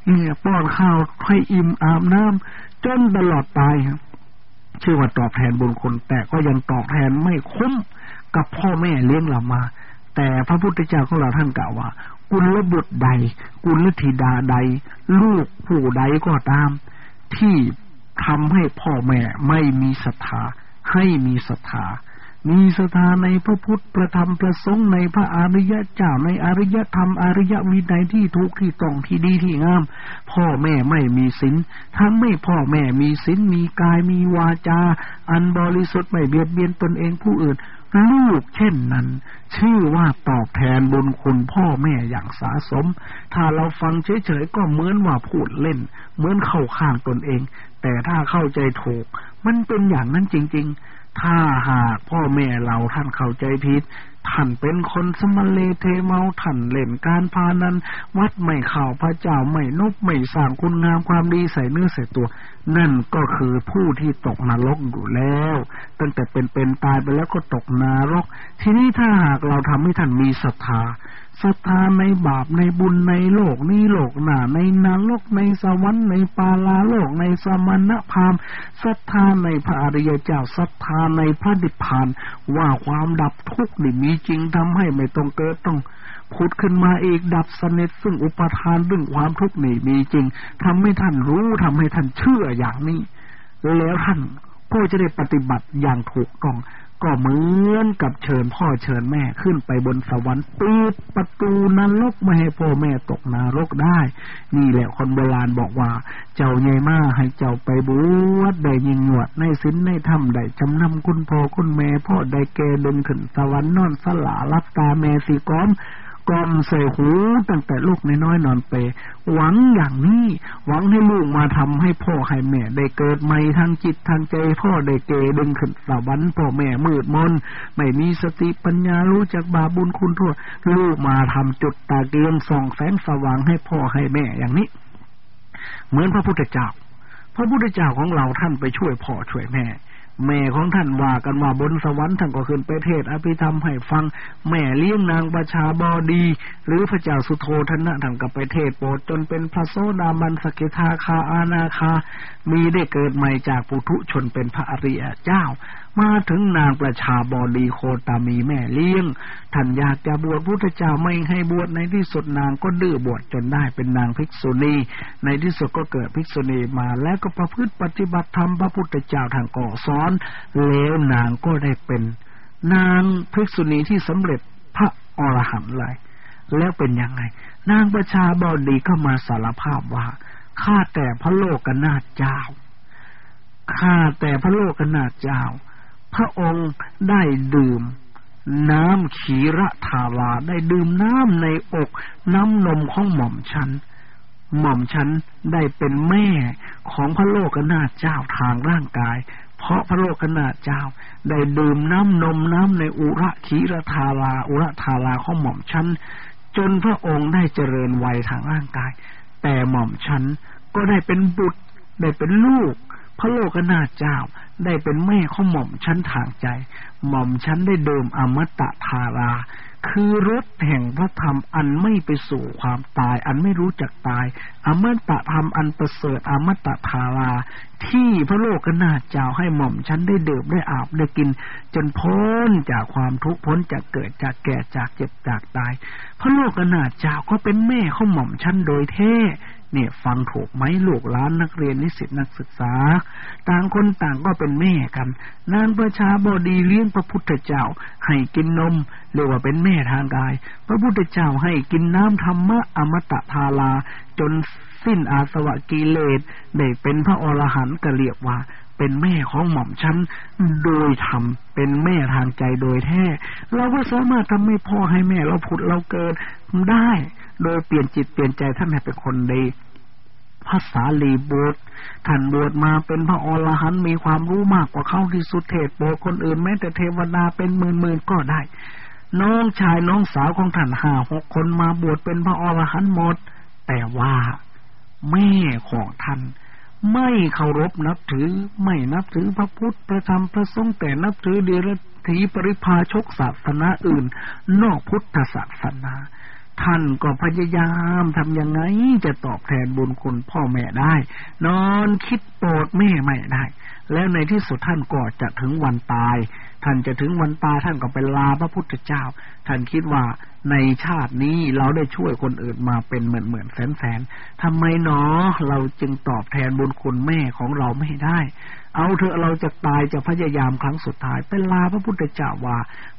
เนี่ยป้อนข้าวให้อิ่มอาบน้ำจนตลอดตายชื่อว่าตอบแทนบุญคุณแต่ก็ยังตอบแทนไม่คุ้มกับพ่อแม่เลี้ยงเรามา แต่พระพุทธเจ้าของเราท่านกล่าวว่า กุลบุตรใด กุลธิดาใด ลูกผู้ใดก็ตาม ที่ทำให้พ่อแม่ไม่มีศรัทธาให้มีศรัทธามีศรัทธาในพระพุทธประธรรมประสงค์ในพระอริยเจ้าในอริยธรรมอริยวินัยที่ถูกที่ต้องที่ดีที่งาม พ่อแม่ไม่มีศีลทั้งไม่พ่อแม่มีศีลมีกายมีวาจา อันบริสุทธิ์ไม่เบียดเบียนตนเองผู้อื่น ลูกเช่นนั้น ชื่อว่าตอบแทนบุญคุณพ่อแม่อย่างสาสม ถ้าเราฟังเฉยๆก็เหมือนว่าพูดเล่น เหมือนเข้าข้างตนเอง แต่ถ้าเข้าใจถูก มันเป็นอย่างนั้นจริง ๆ ถ้าหากพ่อแม่เราท่านเข้าใจผิดท่านเป็นคนสมเลเทเมาท่านเล่นการพานันวัดไม่ข่าวพระเจ้าไม่นบไม่สร้างคุณงามความดีใส่เนื้อใส่ตัว นั่นก็คือผู้ที่ตกนรกอยู่แล้ว ตั้งแต่เป็นเป็นตายไปแล้วก็ตกนรก ทีนี้ถ้าหากเราทำให้ท่านมีศรัทธา ศรัทธาในบาปในบุญในโลกนี้โลกหนาในนรกในสวรรค์ในปาลาโลกในสมณพามศรัทธาในพระอริยเจ้าศรัทธาในพระดิพานว่าความดับทุกข์นี่มีจริงทำให้ไม่ต้องเกิดต้องผุดขึ้นมาอีกดับสนิทซึ่งอุปทานเรื่องความทุกข์นี่มีจริงทำให้ท่านรู้ทำให้ท่านเชื่ออย่างนี้ แล้วท่านก็จะได้ปฏิบัติอย่างถูกต้อง ก็เหมือนกับเชิญพ่อเชิญแม่ขึ้นไปบนสวรรค์ปิดประตูนรกไม่ให้พ่อแม่ตกนรกได้ นี่แหละคนโบราณบอกว่า เจ้าใหญ่มาให้เจ้าไปบวชได้ยิงหนวดในศีลในธรรมได้จำนำคุณพ่อคุณแม่พ่อได้แกเดินขึ้นสวรรค์นอนสลารับตาแม่สีก้อม กลอมใส่หูตั้งแต่ลูกน้อยนอนเป หวังอย่างนี้ หวังให้ลูกมาทำให้พ่อให้แม่ ได้เกิดใหม่ทางจิตทางใจพ่อได้เกดึงขึ้นสวรรค์พ่อแม่มืดมน ไม่มีสติปัญญารู้จักบาบุญคุณทั่วลูกมาทำจุดตาเกียงส่องแสงสว่างให้พ่อให้แม่อย่างนี้ เหมือนพระพุทธเจ้าพระพุทธเจ้าของเราท่านไปช่วยพ่อช่วยแม่ แม่ของท่านว่ากันว่าบนสวรรค์ท่านก็ขึ้นไปเทศอภิธรรมให้ฟัง แม่เลี้ยงนางประชาบอดี หรือพระเจ้าสุโธทนะท่านก็ไปเทศโปรดจนเป็นพระโสดาบันสกิทาคาอาณาคา มีได้เกิดใหม่จากปุถุชนเป็นพระอริยเจ้า มาถึงนางประชาบดีโคตามีแม่เลี้ยง ท่านอยากจะบวชพุทธเจ้าไม่ให้บวชในที่สุดนางก็ดื้อบวชจนได้เป็นนางภิกษุณี ในที่สุดก็เกิดภิกษุณีมาแล้วก็ประพฤติปฏิบัติธรรมพระพุทธเจ้าทางก่อสอน แล้วนางก็ได้เป็น นางภิกษุณีที่สำเร็จพระอรหันต์เลยแล้วเป็นยังไง นางประชาบดีก็มาสารภาพว่าข้าแต่พระโลกนาถเจ้าข้าแต่พระโลกนาถเจ้า พระองค์ได้ดื่ม น้ำขีระทาวาได้ดื่มน้ำในอกน้ำนมของหม่อมฉัน หม่อมฉันได้เป็นแม่ของพระโลกนาถเจ้าทางร่างกาย เพราะพระโลกนาถเจ้า ได้ดื่มน้ำนมน้ำในอุระขีระทาราอุระทาราของหม่อมฉันจนพระองค์ได้เจริญวัยทางร่างกาย แต่หม่อมฉันก็ได้เป็นบุตรได้เป็นลูก พระโลกนาถเจ้า ได้เป็นแม่ของหม่อมชั้นทางใจ หม่อมชั้นได้เดิมอมตะทารา คือรถแห่งพระธรรมอันไม่ไปสู่ความตาย อันไม่รู้จักตาย อมตะธรรมอันประเสริฐอมตะทารา ที่พระโลกนาเจ้าให้หม่อมฉันได้เดิบได้อาบได้กิน จนพ้นจากความทุกข์พ้นจากเกิดจากแก่จากเจ็บจากตาย พระโลกนาเจ้าก็เป็นแม่ของหม่อมฉันโดยแท้ เนี่ยฟังถูกไหมลูกหลานนักเรียนนิสิตนักศึกษา ต่างคนต่างก็เป็นแม่กันนานประชาบดีเลี้ยงพระพุทธเจ้า ให้กินนมเรียกว่าเป็นแม่ทางกาย พระพุทธเจ้าให้กินน้ำธรรมะอมตะทาลา จนสิ้นอาสวะกิเลสได้เป็นพระอรหันต์ก็เรียกว่าเป็นแม่ของหม่อมฉันโดยธรรมเป็นแม่ทางใจโดยแท้ เราก็สามารถทำให้พ่อให้แม่เราผุดเราเกิดได้ โดยเปลี่ยนจิตเปลี่ยนใจท่านให้เป็นคนดีภาษาลีบวชท่านบวชมาเป็นพระอรหันต์มีความรู้มากกว่าเขาที่สุดเทศโบคนอื่นแม้แต่เทวดาเป็นหมื่นๆก็ได้ น้องชายน้องสาวของท่านห้าหกคนมาบวชเป็นพระอรหันต์หมด แต่ว่า แม่ของท่าน ไม่เคารพนับถือไม่นับถือพระพุทธพระธรรมพระสงฆ์แต่นับถือเดรัจฉีปริพาชกศาสนาอื่น นอกพุทธศาสนา ท่านก็พยายามทำยังไงจะตอบแทนบุญคุณพ่อแม่ได้ นอนคิดโปรดแม่ไม่ได้ แล้วในที่สุดท่านก็จะถึงวันตาย ท่านจะถึงวันตายท่านก็ไปลาพระพุทธเจ้า ท่านคิดว่าในชาตินี้เราได้ช่วยคนอื่นมาเป็นเหมือนเหมือนแสนแสนทำไมเนาะเราจึงตอบแทนบุญคุณแม่ของเราไม่ได้ เอาเถอะเราจะตายจะพยายามครั้งสุดท้าย เป็นลาพระพุทธเจ้าว่า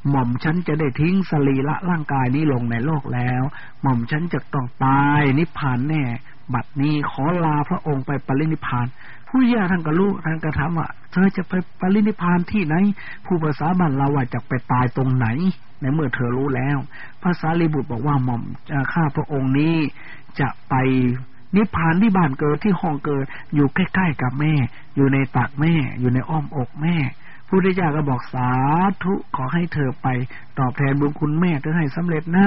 หม่อมฉันจะได้ทิ้งสรีละร่างกายนี้ลงในโลกแล้ว หม่อมฉันจะต้องตายนิพพานแน่ บัดนี้ขอลาพระองค์ไปปรินิพพาน ผู้ย่าท่านก็รู้ท่านก็ถามว่าเธอจะไปปรินิพพานที่ไหน ผู้ภาษาบันเราว่าจะไปตายตรงไหน ในเมื่อเธอรู้แล้ว ภาษาลิบุตรบอกว่าหม่อมข้าพระองค์นี้จะไป นิพพานที่บ้านเกิดที่ห้องเกิด อยู่ใกล้ๆกับแม่ อยู่ในตักแม่ อยู่ในอ้อมอกแม่ผู้ที่าก็บอกสาธุขอให้เธอไป ตอบแทนบุญคุณแม่เธอให้สำเร็จนะ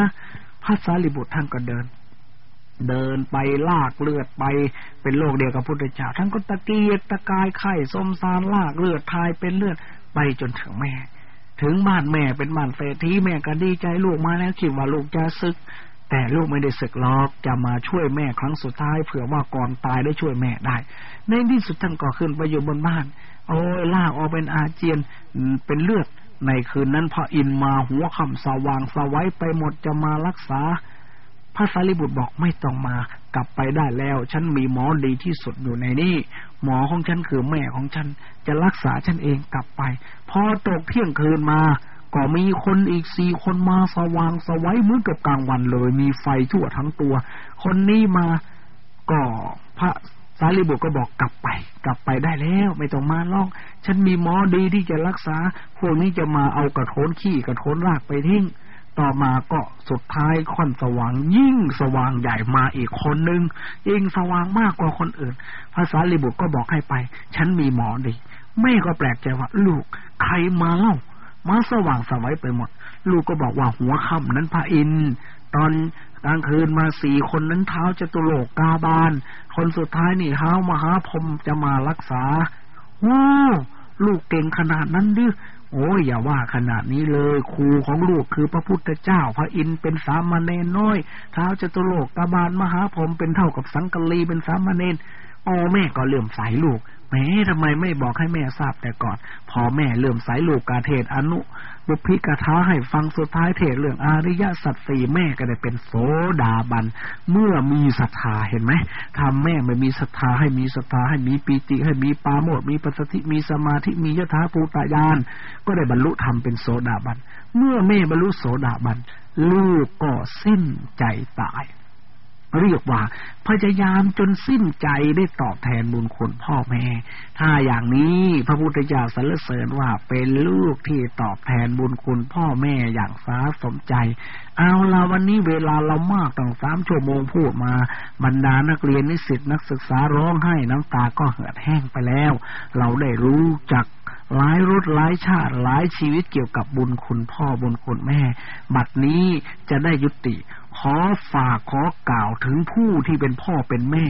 พระสารีบุตรท่านก็เดิน เดินไปลากเลือดไปเป็นโรคเดียวกับพุทธเจ้าท่านก็ตะเกียกตะกายไข่สมสารลากเลือดทายเป็นเลือดไปจนถึงแม่ ถึงบ้านแม่เป็นบ้านเศรษฐีแม่ก็ดีใจลูกมาแล้วคิดว่าลูกจะซึก แต่ลูกไม่ได้ศึกล็อกจะมาช่วยแม่ครั้งสุดท้ายเผื่อว่าก่อนตายได้ช่วยแม่ได้ ในที่สุดท่านก็ขึ้นไปอยู่บนบ้าน โอ้ยลากออกเป็นอาเจียนเป็นเลือด ในคืนนั้นพระอินมาหัวคำสว่างสวัยไปหมดจะมารักษาพระสารีบุตรบอกไม่ต้องมากลับไปได้แล้ว ฉันมีหมอดีที่สุดอยู่ในนี้หมอของฉันคือแม่ของฉันจะรักษาฉันเองกลับไป พอตกเที่ยงคืนมา ก็มีคนอีกสี่คนมาสว่างสวัยมือกับกลางวันเลย มีไฟทั่วทั้งตัว คนนี้มาก็พระสารีบุตรก็บอกกลับไป กลับไปได้แล้ว ไม่ต้องมาล่อง ฉันมีหมอดีที่จะรักษา พวกนี้จะมาเอากระโถนขี้กระโถนรากไปทิ้งต่อมาก็สุดท้ายค่อนสว่างยิ่งสว่างใหญ่มาอีกคนนึงยิ่งสว่างมากกว่าคนอื่น ภาษาลิบุตรก็บอกให้ไป ฉันมีหมอดีแม่ก็แปลกใจว่า ลูก ใครมาเล่า มาสว่างสวัยไปหมด ลูกก็บอกว่าหัวค่ำนั้นพระอินตอนกลางคืนมาสี่คนนั้นเท้าจะตุโลกกาบานคนสุดท้ายนี่เท้ามหาพรมจะมารักษาโอ้ลูกเก่งขนาดนั้นดิโอ้ยอย่าว่าขนาดนี้เลย ครูของลูกคือพระพุทธเจ้า พระอินเป็นสามเณรน้อยเท้าจะตุโลกกาบานมหาพรมเป็นเท่ากับสังกะลีเป็นสามเณร โอ้แม่ก็เลื่อมใสลูกแม่ทำไมไม่บอกให้แม่ทราบแต่ก่อน พอแม่เริ่อมสายลูกกาเทศอนุ บุพิกถาให้ฟังสุดท้ายเทศเรื่องอริยสัจสี่แม่ก็ได้เป็นโสดาบัน เมื่อมีศรัทธาเห็นไหมทำแม่ไม่มีศรัทธาให้มีศรัทธาให้มีปีติให้มีปาโมดมีปัสสติมีสมาธิมียถาภูตายาน ก็ได้บรรลุธรรมเป็นโสดาบัน เมื่อแม่บรรลุโสดาบัน ลูกก็สิ้นใจตาย เรียกว่า พยายามจนสิ้นใจได้ตอบแทนบุญคุณพ่อแม่ ถ้าอย่างนี้พระพุทธเจ้าสรรเสริญว่าเป็นลูกที่ตอบแทนบุญคุณพ่อแม่อย่างสาสมใจ เอาละวันนี้เวลาเรามากตั้งสามชั่วโมงพูดมา บรรดานักเรียนนิสิตนักศึกษาร้องไห้น้ำตาก็เหือดแห้งไปแล้ว เราได้รู้จักหลายรถหลายชาติหลายชีวิตเกี่ยวกับบุญคุณพ่อบุญคุณแม่ บัดนี้จะได้ยุติ ขอฝากขอกล่าวถึงผู้ที่เป็นพ่อเป็นแม่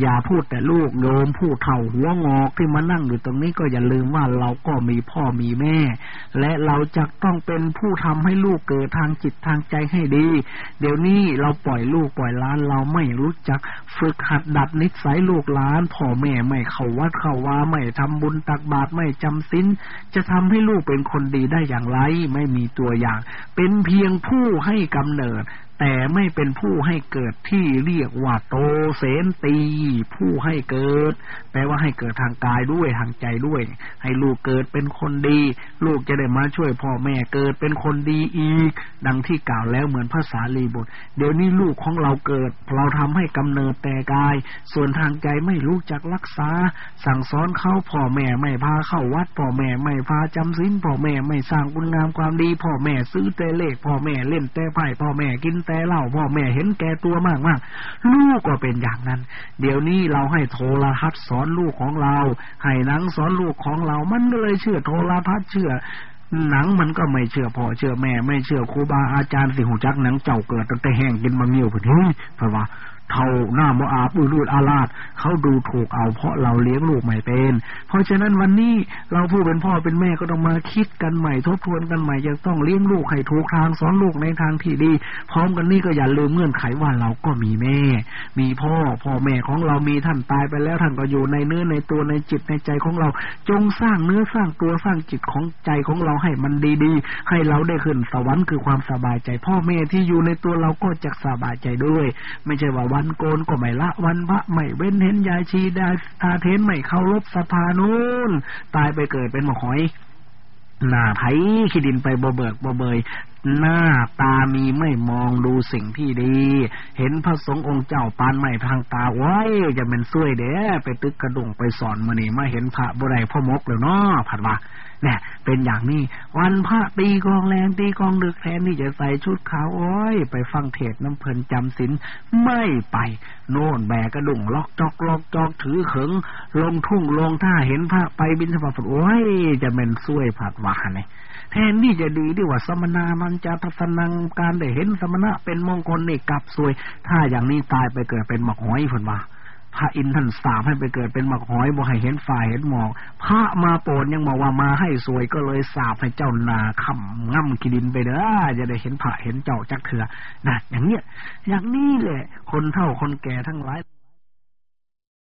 อย่าพูดแต่ลูกโยมผู้เฒ่าหัวงอกที่มานั่งอยู่ตรงนี้ก็อย่าลืมว่าเราก็มีพ่อมีแม่ และเราจะต้องเป็นผู้ทำให้ลูกเกิดทางจิตทางใจให้ดี เดี๋ยวนี้เราปล่อยลูกปล่อยล้านเราไม่รู้จัก ฝึกหัดดัดนิสัยลูกหลานพ่อแม่ไม่เข้าวัดเข้าวาไม่ทำบุญตักบาตรไม่จำศีลจะทำให้ลูกเป็นคนดีได้อย่างไร ไม่มีตัวอย่าง เป็นเพียงผู้ให้กำเนิด แต่ไม่เป็นผู้ให้เกิดที่เรียกว่าโตเสนตี ผู้ให้เกิด แปลว่าให้เกิดทางกายด้วยทางใจด้วย ให้ลูกเกิดเป็นคนดี ลูกจะได้มาช่วยพ่อแม่เกิดเป็นคนดีอีก ดังที่กล่าวแล้วเหมือนภาษาลีบท เดี๋ยวนี้ลูกของเราเกิด เราทำให้กำเนิดแต่กาย ส่วนทางใจไม่รู้จักรักษา สั่งสอนเขาพ่อแม่ไม่พาเข้าวัดพ่อแม่ไม่พาจำศีลพ่อแม่ไม่สร้างคุณงามความดี พ่อแม่ซื้อแต่เลขพ่อแม่เล่นแต่ไพ่พ่อแม่กินแต่เล่าพ่อแม่เห็นแก่ตัวมากมากลูกก็เป็นอย่างนั้น เดี๋ยวนี้เราให้โทรทัศน์สอนลูกของเรา ให้หนังสอนลูกของเรา มันก็เลยเชื่อโทรทัศน์เชื่อหนังมันก็ไม่เชื่อพ่อเชื่อแม่ ไม่เชื่อครูบาอาจารย์สิหูจักหนังเจ้าเกิดตั้งแต่แห้งกินมาเมียวไปเฮ้เพราะว่า เท่าหน้าโมอาปุรูดอาลาดเขาดูถูกเอาเพราะเราเลี้ยงลูกไม่เป็น เพราะฉะนั้นวันนี้เราผู้เป็นพ่อเป็นแม่ก็ต้องมาคิดกันใหม่ทบทวนกันใหม่จะต้องเลี้ยงลูกให้ถูกทางสอนลูกในทางที่ดี พร้อมกันนี่ก็อย่าลืมเงื่อนไขว่าเราก็มีแม่ มีพ่อพ่อแม่ของเรามีท่านตายไปแล้วท่านก็อยู่ในเนื้อในตัวในจิตในใจของเรา จงสร้างเนื้อสร้างตัวสร้างจิตของใจของเราให้มันดีๆ ให้เราได้ขึ้นสวรรค์คือความสบายใจ พ่อแม่ที่อยู่ในตัวเราก็จะสบายใจด้วย ไม่ใช่ว่าวันโกนก็ไม่ละ วันพระไม่เว้นเห็นยายชีดาตาเทนไม่เคารพสภานูนตายไปเกิดเป็นหมอหอยหน้าไถขี้ดินไปบ่เบิกบ่เบย หน้าตามีไม่มองดูสิ่งที่ดี เห็นพระสงฆ์องค์เจ้าปานไม่ทางตาไว้จะเป็นซวยเด้ไปตึกกระดุงไปสอนมานี่มาเห็นพระบุไรพ่อมกเลยเนาะผัดว่า เนี่ยเป็นอย่างนี้ วันพระตีกองแรงตีกองดึกแทนที่จะใส่ชุดขาวโอ้ยไปฟังเทศน้ำเพลินจำศีลไม่ไป โน่นแบกกระดุงล็อกจอกล็อกจอกถือเขิง ลงทุ่งลงท่าเห็นพระไปบินสบาดโอ้ยจะเป็นซวยผัดว่าเนี่ยแทนที่จะดีดีว่าสมณามันจะทัศนังการได้เห็นสมณะเป็นมงคลนี่กลับซวย ถ้าอย่างนี้ตายไปเกิดเป็นหมอกหอยผลว่า พระอินทร์ท่านสาบให้ไปเกิดเป็นมักหอยบ่ให้เห็นฝ่ายเห็นหมอก พระมาโปรดยังบอกว่ามาให้สวยก็เลยสาบให้เจ้านาคำง่ำกิดินไปเด้อจะได้เห็นพระเห็นเจ้าจักเถื่อนะอย่างเนี้ยอย่างนี้แหละคนเท่าคนแก่ทั้งหลาย